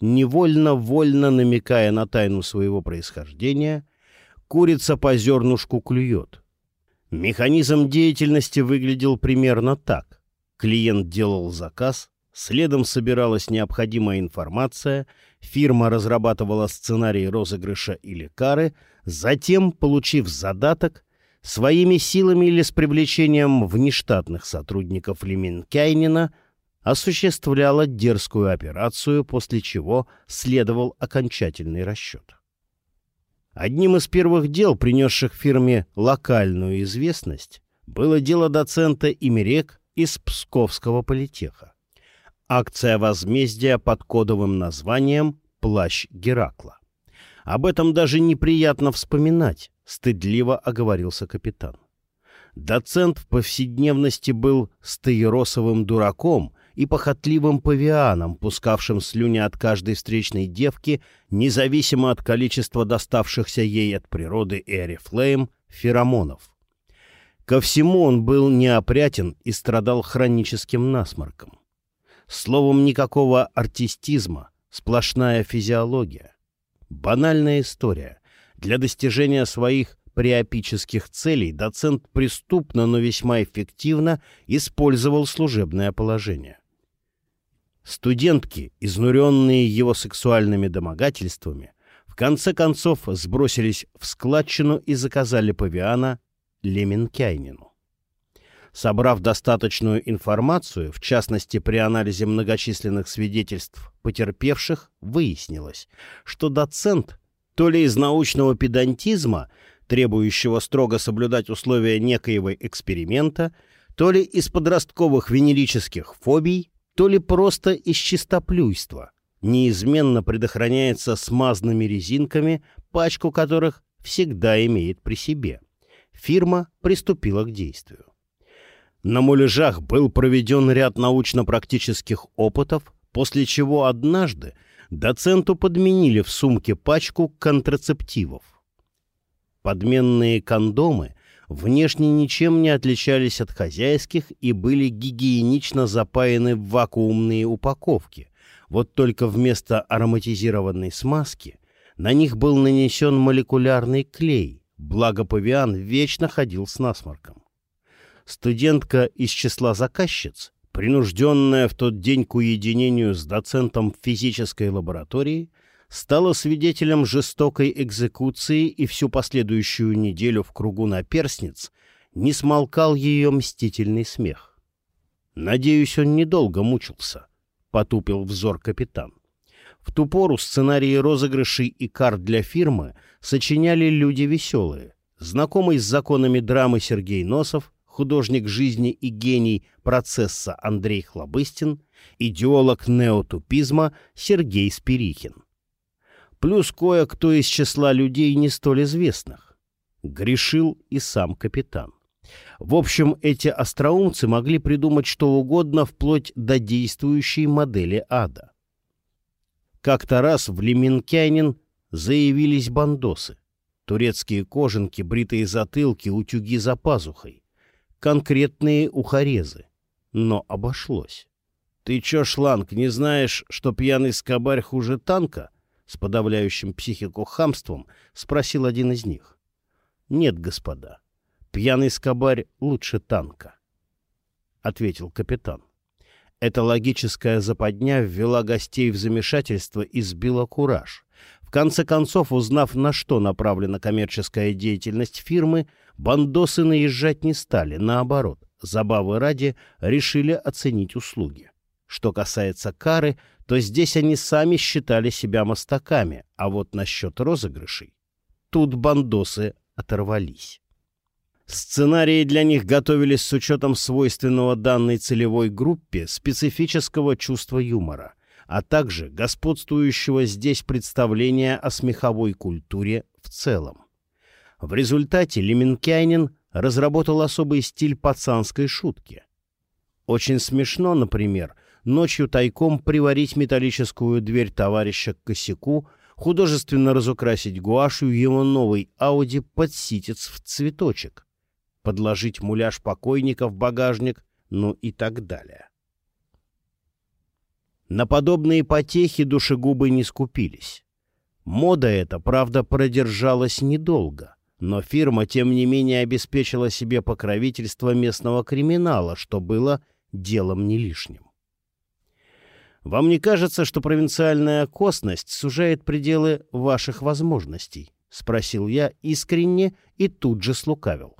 невольно-вольно намекая на тайну своего происхождения, курица по зернушку клюет — Механизм деятельности выглядел примерно так. Клиент делал заказ, следом собиралась необходимая информация, фирма разрабатывала сценарий розыгрыша или кары, затем, получив задаток, Своими силами или с привлечением внештатных сотрудников Леменкайнина осуществляла дерзкую операцию, после чего следовал окончательный расчет. Одним из первых дел, принесших фирме локальную известность, было дело доцента Имерек из Псковского политеха. Акция возмездия под кодовым названием «Плащ Геракла». Об этом даже неприятно вспоминать, стыдливо оговорился капитан. Доцент в повседневности был стаиросовым дураком и похотливым павианом, пускавшим слюни от каждой встречной девки, независимо от количества доставшихся ей от природы Эри Флейм феромонов. Ко всему он был неопрятен и страдал хроническим насморком. Словом, никакого артистизма, сплошная физиология. Банальная история. Для достижения своих приопических целей доцент преступно, но весьма эффективно использовал служебное положение. Студентки, изнуренные его сексуальными домогательствами, в конце концов сбросились в складчину и заказали павиана Леменкайнину. Собрав достаточную информацию, в частности при анализе многочисленных свидетельств потерпевших, выяснилось, что доцент то ли из научного педантизма, требующего строго соблюдать условия некоего эксперимента, то ли из подростковых венерических фобий, то ли просто из чистоплюйства, неизменно предохраняется смазанными резинками, пачку которых всегда имеет при себе. Фирма приступила к действию. На муляжах был проведен ряд научно-практических опытов, после чего однажды доценту подменили в сумке пачку контрацептивов. Подменные кондомы внешне ничем не отличались от хозяйских и были гигиенично запаяны в вакуумные упаковки. Вот только вместо ароматизированной смазки на них был нанесен молекулярный клей, благо павиан вечно ходил с насморком студентка из числа заказчиц, принужденная в тот день к уединению с доцентом физической лаборатории, стала свидетелем жестокой экзекуции и всю последующую неделю в кругу наперсниц не смолкал ее мстительный смех. «Надеюсь, он недолго мучился», — потупил взор капитан. В ту пору сценарии розыгрышей и карт для фирмы сочиняли люди веселые. Знакомый с законами драмы Сергей Носов художник жизни и гений процесса Андрей Хлобыстин, идеолог неотупизма Сергей Спирихин. Плюс кое-кто из числа людей не столь известных. Грешил и сам капитан. В общем, эти остроумцы могли придумать что угодно вплоть до действующей модели ада. Как-то раз в Леменкянин заявились бандосы. Турецкие кожанки, бритые затылки, утюги за пазухой конкретные ухарезы. Но обошлось. «Ты чё, шланг, не знаешь, что пьяный скобарь хуже танка?» С подавляющим психику хамством спросил один из них. «Нет, господа, пьяный скобарь лучше танка», — ответил капитан. Эта логическая западня ввела гостей в замешательство и сбила кураж. Конце концов, узнав, на что направлена коммерческая деятельность фирмы, бандосы наезжать не стали, наоборот, забавы ради решили оценить услуги. Что касается кары, то здесь они сами считали себя мостаками, а вот насчет розыгрышей тут бандосы оторвались. Сценарии для них готовились с учетом свойственного данной целевой группе специфического чувства юмора, а также господствующего здесь представления о смеховой культуре в целом. В результате Леменкянин разработал особый стиль пацанской шутки. Очень смешно, например, ночью тайком приварить металлическую дверь товарища к косяку, художественно разукрасить гуашью его новый Ауди под ситец в цветочек, подложить муляж покойника в багажник, ну и так далее. На подобные потехи душегубы не скупились. Мода эта, правда, продержалась недолго. Но фирма, тем не менее, обеспечила себе покровительство местного криминала, что было делом не лишним. Вам не кажется, что провинциальная косность сужает пределы ваших возможностей? — спросил я искренне и тут же слукавил.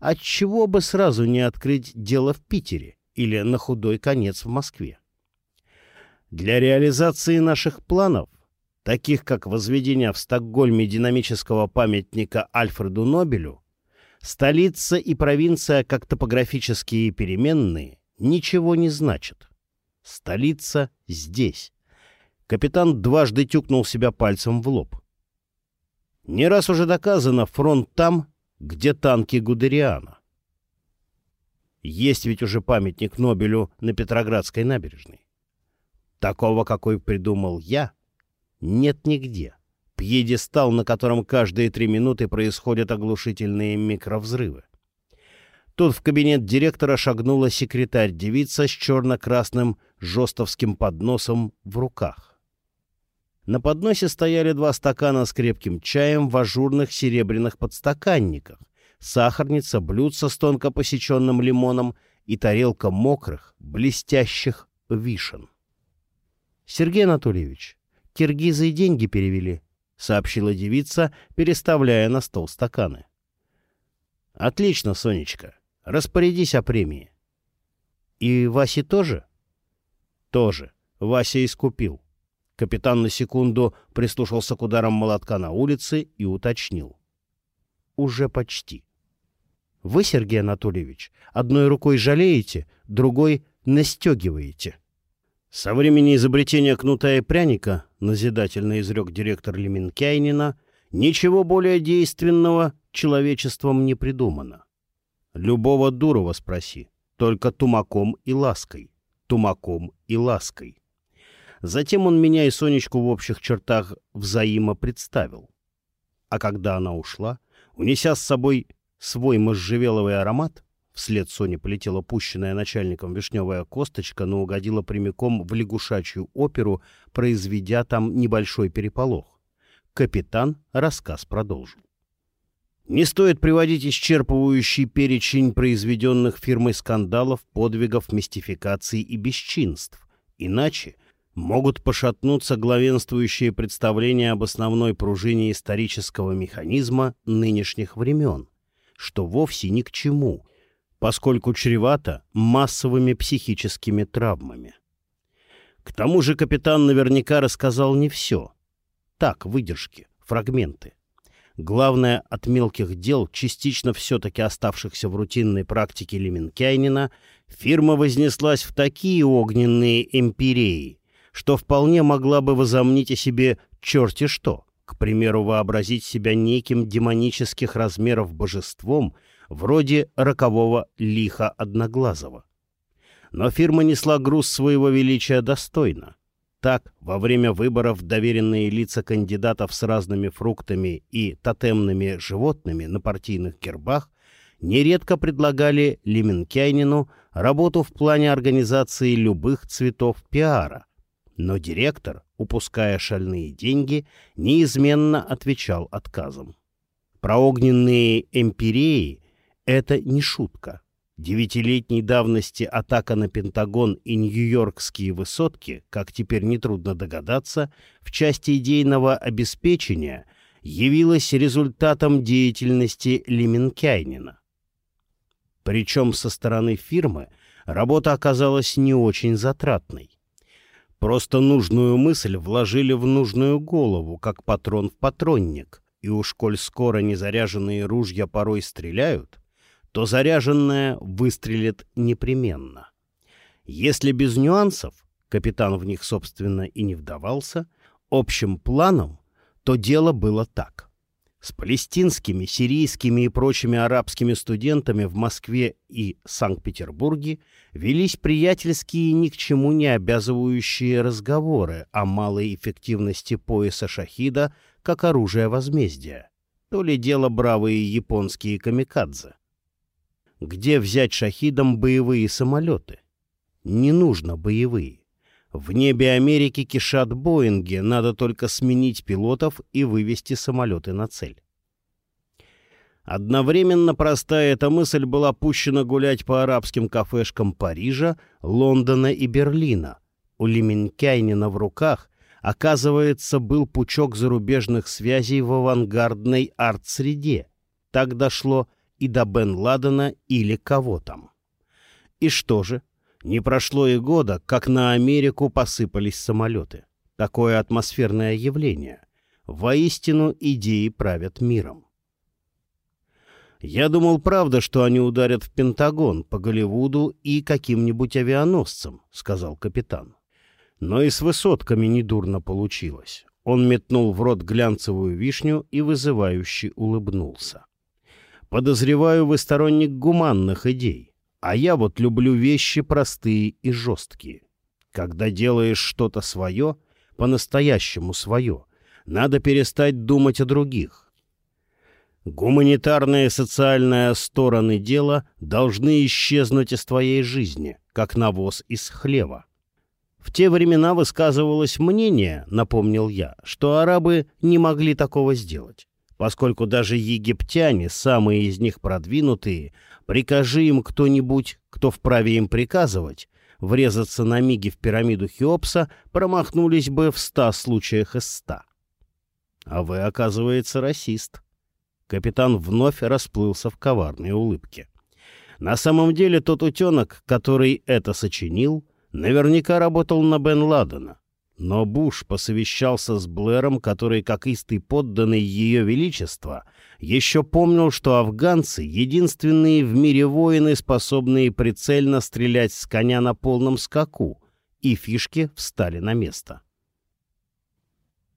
отчего бы сразу не открыть дело в Питере или на худой конец в Москве? Для реализации наших планов, таких как возведение в Стокгольме динамического памятника Альфреду Нобелю, столица и провинция как топографические переменные ничего не значат. Столица здесь. Капитан дважды тюкнул себя пальцем в лоб. Не раз уже доказано, фронт там, где танки Гудериана. Есть ведь уже памятник Нобелю на Петроградской набережной. Такого, какой придумал я, нет нигде. Пьедестал, на котором каждые три минуты происходят оглушительные микровзрывы. Тут в кабинет директора шагнула секретарь-девица с черно-красным жестовским подносом в руках. На подносе стояли два стакана с крепким чаем в ажурных серебряных подстаканниках, сахарница, блюдце с тонко посеченным лимоном и тарелка мокрых, блестящих вишен. «Сергей Анатольевич, киргизы деньги перевели», — сообщила девица, переставляя на стол стаканы. «Отлично, Сонечка. Распорядись о премии». «И Васе тоже?» «Тоже. Вася искупил». Капитан на секунду прислушался к ударам молотка на улице и уточнил. «Уже почти». «Вы, Сергей Анатольевич, одной рукой жалеете, другой настегиваете». Со времени изобретения кнута и пряника, назидательно изрек директор Леменкяйнина, ничего более действенного человечеством не придумано. Любого дурова спроси, только тумаком и лаской, тумаком и лаской. Затем он меня и Сонечку в общих чертах взаимо представил. А когда она ушла, унеся с собой свой можжевеловый аромат, Вслед Соне полетела пущенная начальником вишневая косточка, но угодила прямиком в лягушачью оперу, произведя там небольшой переполох. Капитан рассказ продолжил. Не стоит приводить исчерпывающий перечень произведенных фирмой скандалов, подвигов, мистификаций и бесчинств. Иначе могут пошатнуться главенствующие представления об основной пружине исторического механизма нынешних времен, что вовсе ни к чему — поскольку чревато массовыми психическими травмами. К тому же капитан наверняка рассказал не все. Так, выдержки, фрагменты. Главное, от мелких дел, частично все-таки оставшихся в рутинной практике Леменкайнина, фирма вознеслась в такие огненные эмпиреи, что вполне могла бы возомнить о себе черти что. К примеру, вообразить себя неким демонических размеров божеством — вроде рокового лиха Одноглазого. Но фирма несла груз своего величия достойно. Так, во время выборов доверенные лица кандидатов с разными фруктами и тотемными животными на партийных гербах нередко предлагали Лименкайнину работу в плане организации любых цветов пиара, но директор, упуская шальные деньги, неизменно отвечал отказом. Про огненные эмпиреи это не шутка. Девятилетней давности атака на Пентагон и Нью-Йоркские высотки, как теперь нетрудно догадаться, в части идейного обеспечения явилась результатом деятельности Леменкайнина. Причем со стороны фирмы работа оказалась не очень затратной. Просто нужную мысль вложили в нужную голову, как патрон в патронник, и уж коль скоро незаряженные ружья порой стреляют, то заряженная выстрелит непременно. Если без нюансов, капитан в них, собственно, и не вдавался, общим планом, то дело было так. С палестинскими, сирийскими и прочими арабскими студентами в Москве и Санкт-Петербурге велись приятельские ни к чему не обязывающие разговоры о малой эффективности пояса шахида как оружия возмездия. То ли дело бравые японские камикадзе. Где взять шахидам боевые самолеты? Не нужно боевые. В небе Америки кишат Боинги, надо только сменить пилотов и вывести самолеты на цель. Одновременно простая эта мысль была пущена гулять по арабским кафешкам Парижа, Лондона и Берлина. У Леменкайнина в руках, оказывается, был пучок зарубежных связей в авангардной арт-среде. Так дошло и до Бен Ладена или кого там. И что же? Не прошло и года, как на Америку посыпались самолеты. Такое атмосферное явление. Воистину идеи правят миром. Я думал, правда, что они ударят в Пентагон, по Голливуду и каким-нибудь авианосцам, — сказал капитан. Но и с высотками недурно получилось. Он метнул в рот глянцевую вишню и вызывающе улыбнулся. Подозреваю, вы сторонник гуманных идей, а я вот люблю вещи простые и жесткие. Когда делаешь что-то свое, по-настоящему свое, надо перестать думать о других. Гуманитарные и социальные стороны дела должны исчезнуть из твоей жизни, как навоз из хлева. В те времена высказывалось мнение, напомнил я, что арабы не могли такого сделать, поскольку даже египтяне, самые из них продвинутые, прикажи им кто-нибудь, кто вправе им приказывать, врезаться на миги в пирамиду Хеопса, промахнулись бы в ста случаях из ста. А вы, оказывается, расист. Капитан вновь расплылся в коварной улыбке. На самом деле тот утенок, который это сочинил, наверняка работал на Бен Ладена. Но Буш посовещался с Блэром, который, как истый подданный Ее Величества, еще помнил, что афганцы — единственные в мире воины, способные прицельно стрелять с коня на полном скаку, и фишки встали на место.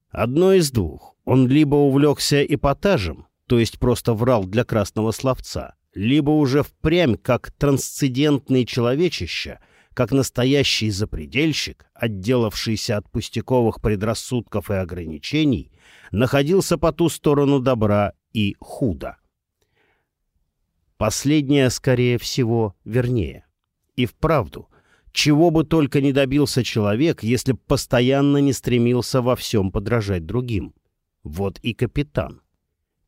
Одно из двух. Он либо увлекся эпатажем, то есть просто врал для красного словца, либо уже впрямь как трансцендентный человечище, как настоящий запредельщик, отделавшийся от пустяковых предрассудков и ограничений, находился по ту сторону добра и худо. Последнее, скорее всего, вернее. И вправду, чего бы только не добился человек, если б постоянно не стремился во всем подражать другим. Вот и капитан.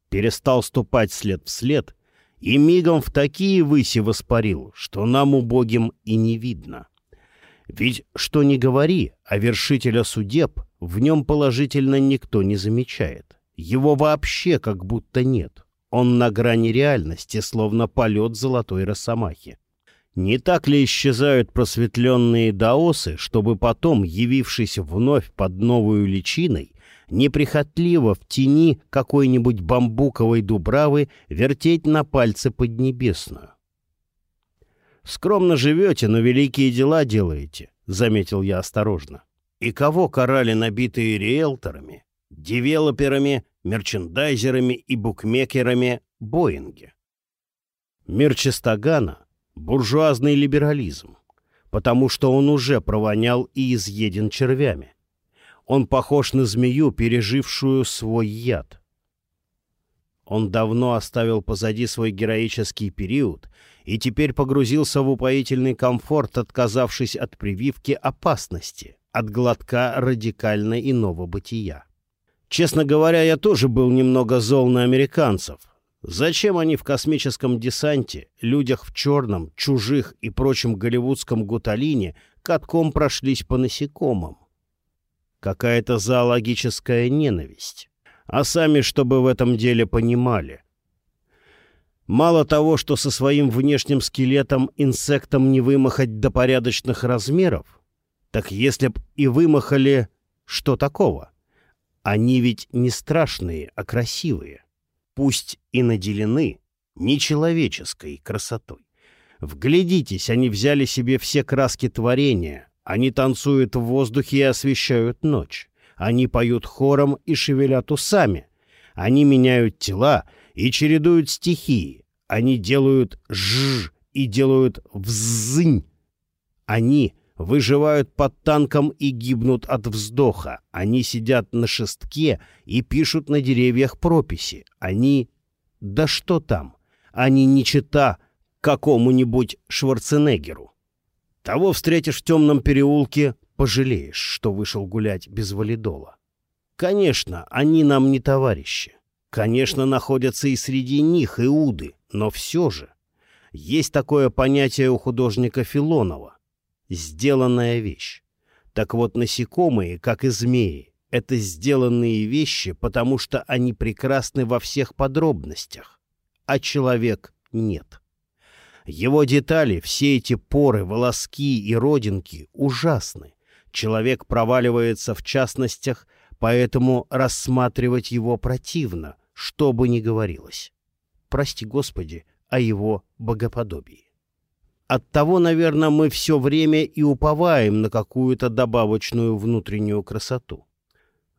Перестал ступать след в след и мигом в такие выси воспарил, что нам, убогим, и не видно. Ведь, что ни говори, а вершителя судеб в нем положительно никто не замечает. Его вообще как будто нет. Он на грани реальности, словно полет золотой росомахи. Не так ли исчезают просветленные даосы, чтобы потом, явившись вновь под новую личиной, неприхотливо в тени какой-нибудь бамбуковой дубравы вертеть на пальце Поднебесную? «Скромно живете, но великие дела делаете», — заметил я осторожно. «И кого карали набитые риэлторами, девелоперами, мерчендайзерами и букмекерами Боинги?» Мир буржуазный либерализм, потому что он уже провонял и изъеден червями. Он похож на змею, пережившую свой яд. Он давно оставил позади свой героический период и теперь погрузился в упоительный комфорт, отказавшись от прививки опасности, от глотка радикально иного бытия. Честно говоря, я тоже был немного зол на американцев, Зачем они в космическом десанте, людях в черном, чужих и прочем голливудском гуталине катком прошлись по насекомым? Какая-то зоологическая ненависть. А сами, чтобы в этом деле понимали. Мало того, что со своим внешним скелетом инсектом не вымахать до порядочных размеров, так если б и вымахали, что такого? Они ведь не страшные, а красивые пусть и наделены нечеловеческой красотой. Вглядитесь, они взяли себе все краски творения, они танцуют в воздухе и освещают ночь, они поют хором и шевелят усами, они меняют тела и чередуют стихии, они делают жж и делают взынь. Они выживают под танком и гибнут от вздоха. Они сидят на шестке и пишут на деревьях прописи. Они... Да что там? Они не чита какому-нибудь Шварценеггеру. Того встретишь в темном переулке, пожалеешь, что вышел гулять без валидола. Конечно, они нам не товарищи. Конечно, находятся и среди них иуды, но все же. Есть такое понятие у художника Филонова сделанная вещь. Так вот, насекомые, как и змеи, это сделанные вещи, потому что они прекрасны во всех подробностях, а человек нет. Его детали, все эти поры, волоски и родинки ужасны. Человек проваливается в частностях, поэтому рассматривать его противно, что бы ни говорилось. Прости, Господи, о его богоподобии. Оттого, наверное, мы все время и уповаем на какую-то добавочную внутреннюю красоту.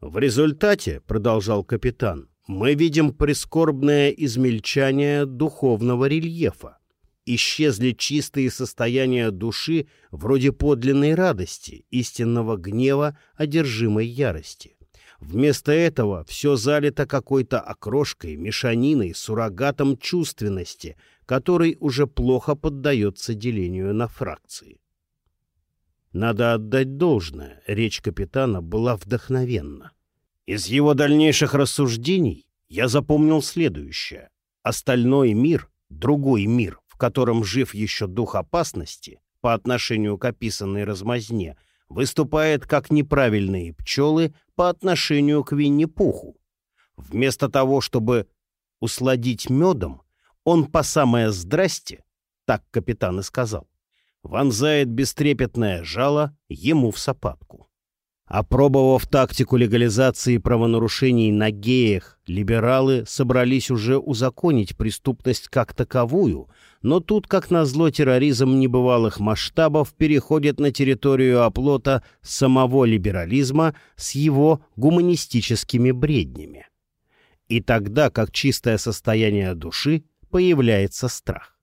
В результате, — продолжал капитан, — мы видим прискорбное измельчание духовного рельефа. Исчезли чистые состояния души вроде подлинной радости, истинного гнева, одержимой ярости. Вместо этого все залито какой-то окрошкой, мешаниной, суррогатом чувственности, который уже плохо поддается делению на фракции. Надо отдать должное, речь капитана была вдохновенна. Из его дальнейших рассуждений я запомнил следующее. Остальной мир, другой мир, в котором жив еще дух опасности, по отношению к описанной размазне, выступает как неправильные пчелы по отношению к Винни-Пуху. Вместо того, чтобы усладить медом, он по самое «здрасте», так капитан и сказал, вонзает бестрепетное жало ему в сапатку. Опробовав тактику легализации правонарушений на геях, либералы собрались уже узаконить преступность как таковую, но тут, как назло, терроризм небывалых масштабов переходит на территорию оплота самого либерализма с его гуманистическими бреднями. И тогда, как чистое состояние души, появляется страх.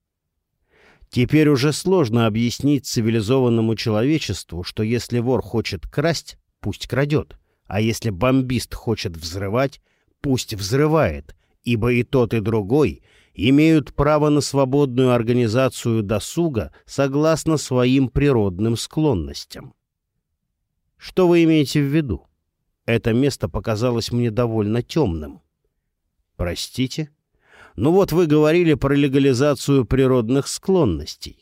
Теперь уже сложно объяснить цивилизованному человечеству, что если вор хочет красть, пусть крадет, а если бомбист хочет взрывать, пусть взрывает, ибо и тот, и другой имеют право на свободную организацию досуга согласно своим природным склонностям. Что вы имеете в виду? Это место показалось мне довольно темным. Простите? Ну вот вы говорили про легализацию природных склонностей.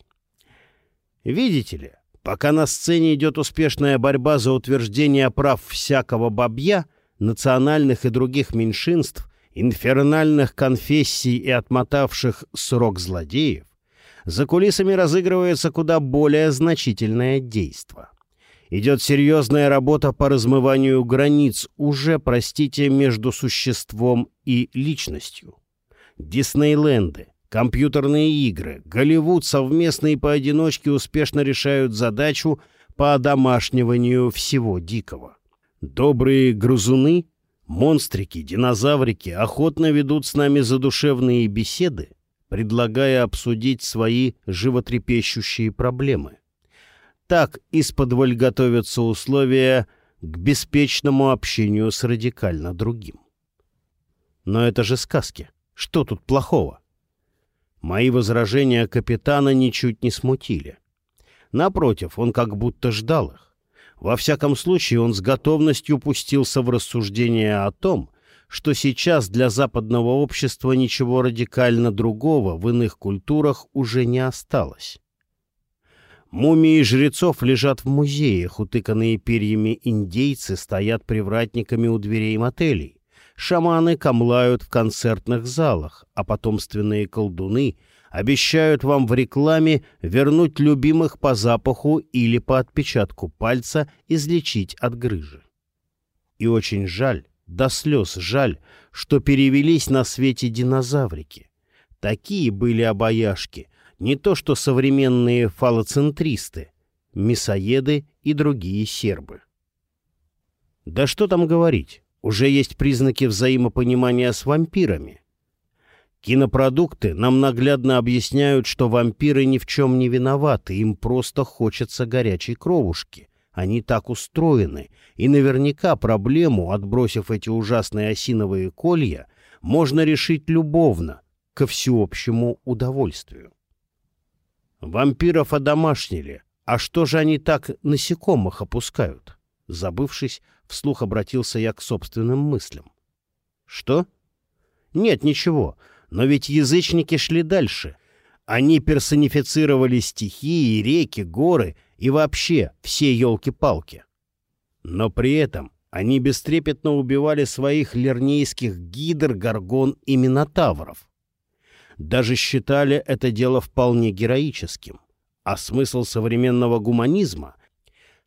Видите ли, Пока на сцене идет успешная борьба за утверждение прав всякого бабья, национальных и других меньшинств, инфернальных конфессий и отмотавших срок злодеев, за кулисами разыгрывается куда более значительное действо. Идет серьезная работа по размыванию границ уже, простите, между существом и личностью. Диснейленды, Компьютерные игры, Голливуд совместно и поодиночке успешно решают задачу по одомашниванию всего дикого. Добрые грузуны, монстрики, динозаврики охотно ведут с нами задушевные беседы, предлагая обсудить свои животрепещущие проблемы. Так из-под готовятся условия к беспечному общению с радикально другим. Но это же сказки. Что тут плохого? Мои возражения капитана ничуть не смутили. Напротив, он как будто ждал их. Во всяком случае, он с готовностью пустился в рассуждение о том, что сейчас для западного общества ничего радикально другого в иных культурах уже не осталось. Мумии жрецов лежат в музеях, утыканные перьями индейцы стоят привратниками у дверей мотелей. Шаманы камлают в концертных залах, а потомственные колдуны обещают вам в рекламе вернуть любимых по запаху или по отпечатку пальца излечить от грыжи. И очень жаль, до слез жаль, что перевелись на свете динозаврики. Такие были обаяшки, не то что современные фалоцентристы, мясоеды и другие сербы. Да что там говорить, уже есть признаки взаимопонимания с вампирами. Кинопродукты нам наглядно объясняют, что вампиры ни в чем не виноваты, им просто хочется горячей кровушки. Они так устроены, и наверняка проблему, отбросив эти ужасные осиновые колья, можно решить любовно, ко всеобщему удовольствию. Вампиров одомашнили, а что же они так насекомых опускают? Забывшись, вслух обратился я к собственным мыслям. Что? Нет, ничего. Но ведь язычники шли дальше. Они персонифицировали стихии, реки, горы и вообще все елки-палки. Но при этом они бестрепетно убивали своих лернейских гидр, горгон и минотавров. даже считали это дело вполне героическим. А смысл современного гуманизма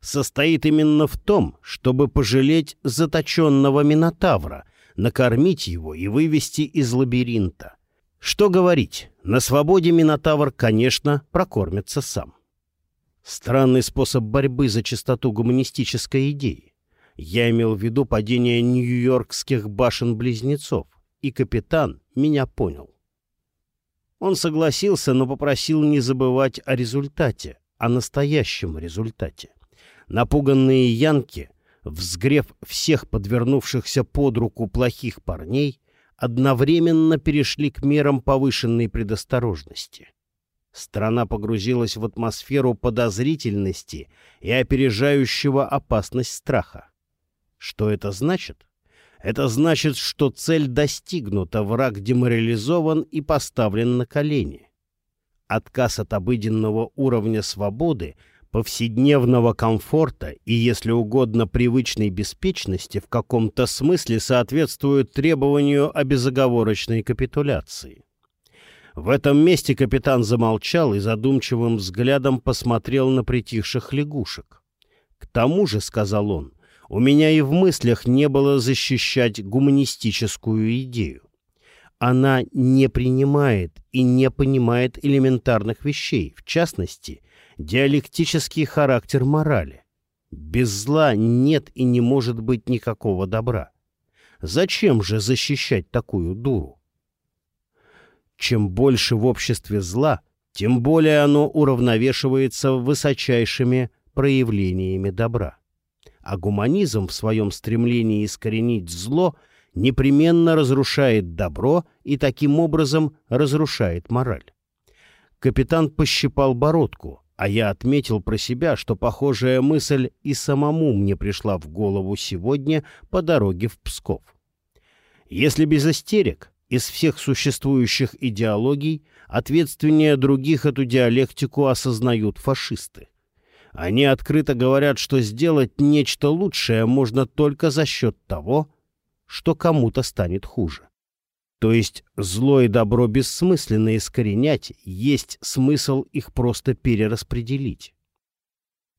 состоит именно в том, чтобы пожалеть заточенного Минотавра, накормить его и вывести из лабиринта. Что говорить, на свободе Минотавр, конечно, прокормится сам. Странный способ борьбы за чистоту гуманистической идеи. Я имел в виду падение нью-йоркских башен-близнецов, и капитан меня понял. Он согласился, но попросил не забывать о результате, о настоящем результате. Напуганные янки, взгрев всех подвернувшихся под руку плохих парней, одновременно перешли к мерам повышенной предосторожности. Страна погрузилась в атмосферу подозрительности и опережающего опасность страха. Что это значит? Это значит, что цель достигнута, враг деморализован и поставлен на колени. Отказ от обыденного уровня свободы, повседневного комфорта и, если угодно, привычной беспечности в каком-то смысле соответствует требованию о безоговорочной капитуляции. В этом месте капитан замолчал и задумчивым взглядом посмотрел на притихших лягушек. «К тому же», — сказал он, — «у меня и в мыслях не было защищать гуманистическую идею. Она не принимает и не понимает элементарных вещей, в частности, диалектический характер морали. Без зла нет и не может быть никакого добра. Зачем же защищать такую дуру? Чем больше в обществе зла, тем более оно уравновешивается высочайшими проявлениями добра. А гуманизм в своем стремлении искоренить зло непременно разрушает добро и таким образом разрушает мораль. Капитан пощипал бородку, а я отметил про себя, что похожая мысль и самому мне пришла в голову сегодня по дороге в Псков. Если без истерик, из всех существующих идеологий ответственнее других эту диалектику осознают фашисты. Они открыто говорят, что сделать нечто лучшее можно только за счет того, что кому-то станет хуже. То есть зло и добро бессмысленно искоренять, есть смысл их просто перераспределить.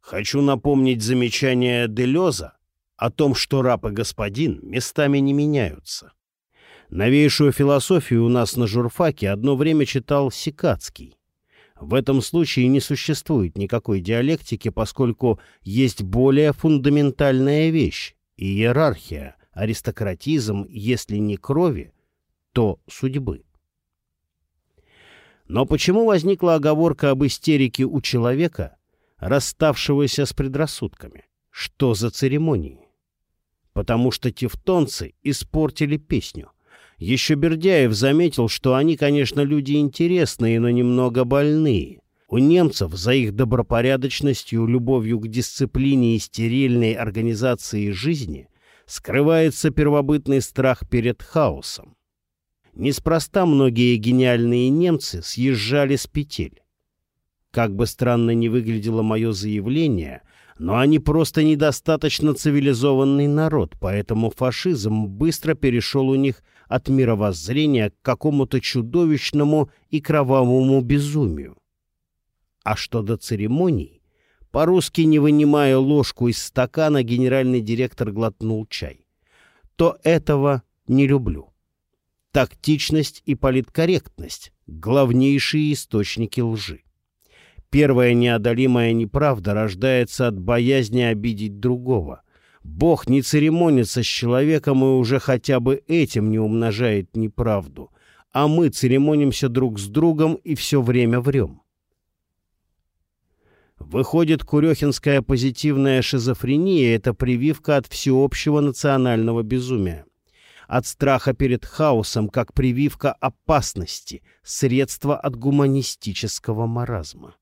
Хочу напомнить замечание Делеза о том, что раб и господин местами не меняются. Новейшую философию у нас на журфаке одно время читал Сикацкий. В этом случае не существует никакой диалектики, поскольку есть более фундаментальная вещь — иерархия, аристократизм, если не крови, то судьбы. Но почему возникла оговорка об истерике у человека, расставшегося с предрассудками? Что за церемонии? Потому что тевтонцы испортили песню. Еще Бердяев заметил, что они, конечно, люди интересные, но немного больные. У немцев за их добропорядочностью, любовью к дисциплине и стерильной организации жизни скрывается первобытный страх перед хаосом. Неспроста многие гениальные немцы съезжали с петель. Как бы странно ни выглядело мое заявление, но они просто недостаточно цивилизованный народ, поэтому фашизм быстро перешел у них от мировоззрения к какому-то чудовищному и кровавому безумию. А что до церемоний, по-русски не вынимая ложку из стакана, генеральный директор глотнул чай. То этого не люблю. Тактичность и политкорректность — главнейшие источники лжи. Первая неодолимая неправда рождается от боязни обидеть другого. Бог не церемонится с человеком и уже хотя бы этим не умножает неправду, а мы церемонимся друг с другом и все время врем. Выходит, курехинская позитивная шизофрения — это прививка от всеобщего национального безумия. От страха перед хаосом, как прививка опасности, средство от гуманистического маразма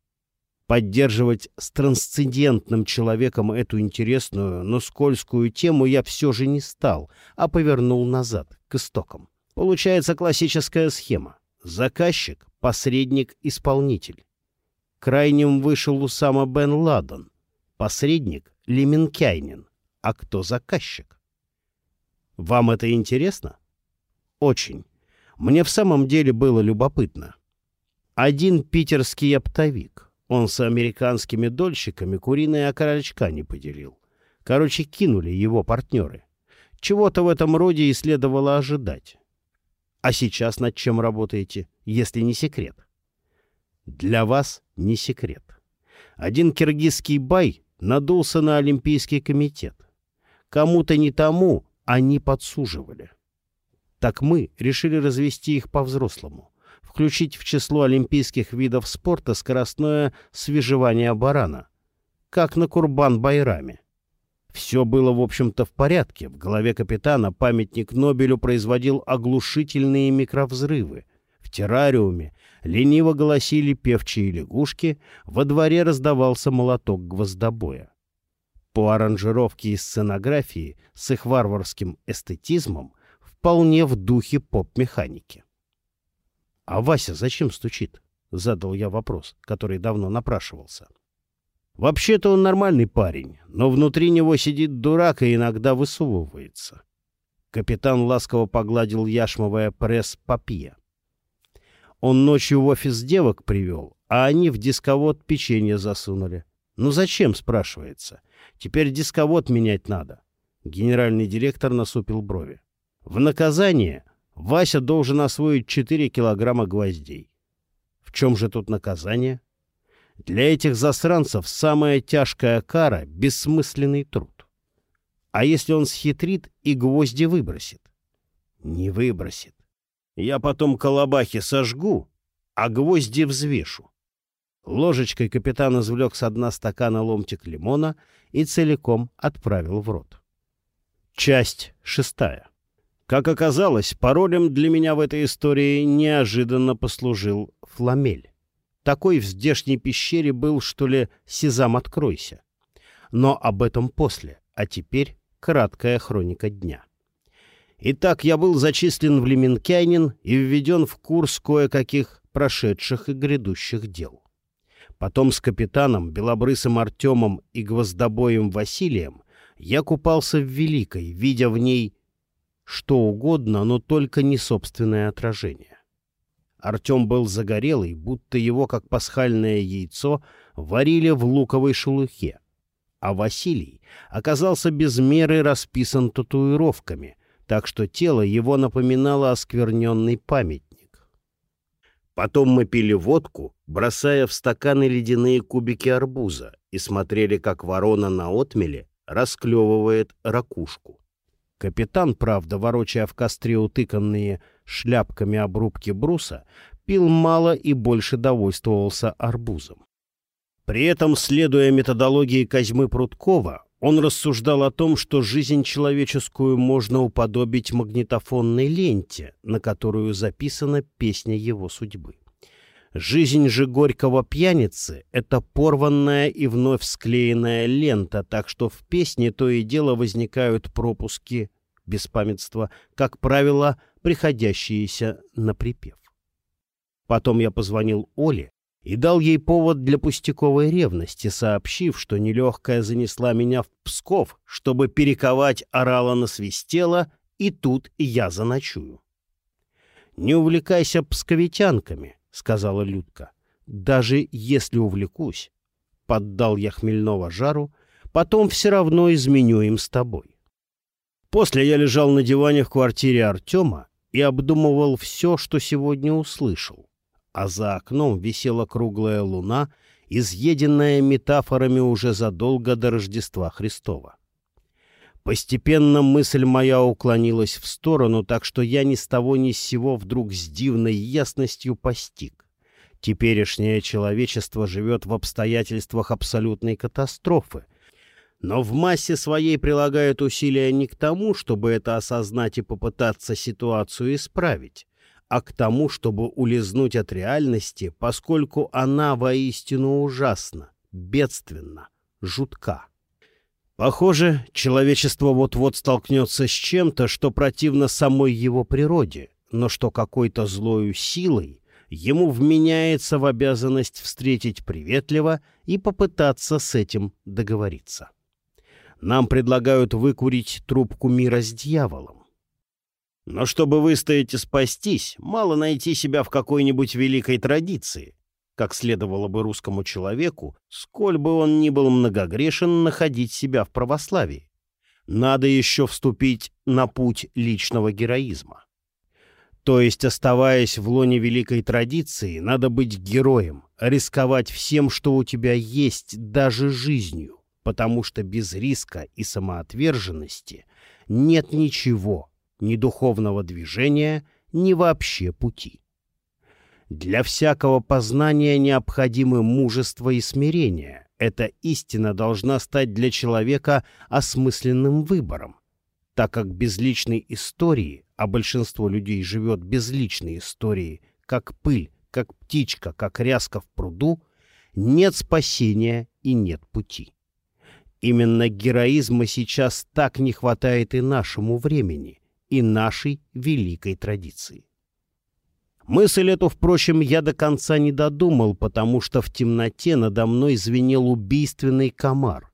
поддерживать с трансцендентным человеком эту интересную, но скользкую тему я все же не стал, а повернул назад, к истокам. Получается классическая схема. Заказчик, посредник, исполнитель. Крайним вышел Усама бен Ладен. Посредник — Леменкайнин. А кто заказчик? Вам это интересно? Очень. Мне в самом деле было любопытно. Один питерский оптовик, он с американскими дольщиками куриные окорочка не поделил. Короче, кинули его партнеры. Чего-то в этом роде и следовало ожидать. А сейчас над чем работаете, если не секрет? Для вас не секрет. Один киргизский бай надулся на Олимпийский комитет. Кому-то не тому они подсуживали. Так мы решили развести их по-взрослому, включить в число олимпийских видов спорта скоростное свежевание барана, как на Курбан-Байраме. Все было, в общем-то, в порядке. В голове капитана памятник Нобелю производил оглушительные микровзрывы. В террариуме лениво голосили певчие лягушки, во дворе раздавался молоток гвоздобоя. По аранжировке и сценографии с их варварским эстетизмом вполне в духе поп-механики. «А Вася зачем стучит?» — задал я вопрос, который давно напрашивался. — Вообще-то он нормальный парень, но внутри него сидит дурак и иногда высовывается. Капитан ласково погладил яшмовое пресс-папье. Он ночью в офис девок привел, а они в дисковод печенье засунули. Ну зачем, спрашивается. Теперь дисковод менять надо. Генеральный директор насупил брови. В наказание Вася должен освоить 4 килограмма гвоздей. В чем же тут наказание? Для этих засранцев самая тяжкая кара — бессмысленный труд. А если он схитрит и гвозди выбросит? Не выбросит. Я потом колобахи сожгу, а гвозди взвешу. Ложечкой капитан извлек с дна стакана ломтик лимона и целиком отправил в рот. Часть шестая. Как оказалось, паролем для меня в этой истории неожиданно послужил фламель. Такой в здешней пещере был, что ли, «Сезам, откройся». Но об этом после, а теперь краткая хроника дня. Итак, я был зачислен в Леменкянин и введен в курс кое-каких прошедших и грядущих дел. Потом с капитаном, белобрысым Артемом и гвоздобоем Василием я купался в Великой, видя в ней что угодно, но только не собственное отражение. Артем был загорелый, будто его, как пасхальное яйцо, варили в луковой шелухе. А Василий оказался без меры расписан татуировками, так что тело его напоминало оскверненный памятник. Потом мы пили водку, бросая в стаканы ледяные кубики арбуза, и смотрели, как ворона на отмеле расклевывает ракушку. Капитан, правда, ворочая в костре утыканные шляпками обрубки бруса, пил мало и больше довольствовался арбузом. При этом, следуя методологии Козьмы Прудкова, он рассуждал о том, что жизнь человеческую можно уподобить магнитофонной ленте, на которую записана песня его судьбы. Жизнь же горького пьяницы — это порванная и вновь склеенная лента, так что в песне то и дело возникают пропуски беспамятства, как правило, приходящиеся на припев. Потом я позвонил Оле и дал ей повод для пустяковой ревности, сообщив, что нелегкая занесла меня в Псков, чтобы перековать орала на свистела, и тут я заночую. «Не увлекайся псковитянками», — сказала Людка. «Даже если увлекусь», — поддал я хмельного жару, «потом все равно изменю им с тобой». После я лежал на диване в квартире Артема и обдумывал все, что сегодня услышал. А за окном висела круглая луна, изъеденная метафорами уже задолго до Рождества Христова. Постепенно мысль моя уклонилась в сторону, так что я ни с того ни с сего вдруг с дивной ясностью постиг. Теперешнее человечество живет в обстоятельствах абсолютной катастрофы, но в массе своей прилагают усилия не к тому, чтобы это осознать и попытаться ситуацию исправить, а к тому, чтобы улизнуть от реальности, поскольку она воистину ужасна, бедственна, жутка. Похоже, человечество вот-вот столкнется с чем-то, что противно самой его природе, но что какой-то злою силой ему вменяется в обязанность встретить приветливо и попытаться с этим договориться. Нам предлагают выкурить трубку мира с дьяволом. Но чтобы выстоять и спастись, мало найти себя в какой-нибудь великой традиции, как следовало бы русскому человеку, сколь бы он ни был многогрешен, находить себя в православии. Надо еще вступить на путь личного героизма. То есть, оставаясь в лоне великой традиции, надо быть героем, рисковать всем, что у тебя есть, даже жизнью, потому что без риска и самоотверженности нет ничего, ни духовного движения, ни вообще пути. Для всякого познания необходимы мужество и смирение. Эта истина должна стать для человека осмысленным выбором, так как без личной истории, а большинство людей живет без личной истории, как пыль, как птичка, как ряска в пруду, нет спасения и нет пути. Именно героизма сейчас так не хватает и нашему времени, и нашей великой традиции. Мысль эту, впрочем, я до конца не додумал, потому что в темноте надо мной звенел убийственный комар.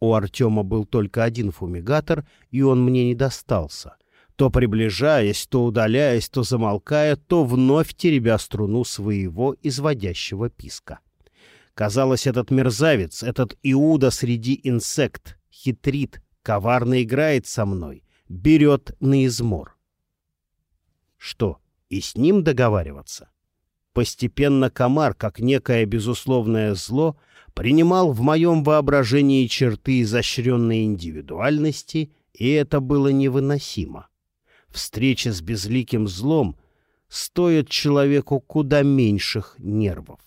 У Артема был только один фумигатор, и он мне не достался. То приближаясь, то удаляясь, то замолкая, то вновь теребя струну своего изводящего писка. Казалось, этот мерзавец, этот Иуда среди инсект, хитрит, коварно играет со мной, берет на измор. Что, и с ним договариваться? Постепенно комар, как некое безусловное зло, принимал в моем воображении черты изощренной индивидуальности, и это было невыносимо. Встреча с безликим злом стоит человеку куда меньших нервов.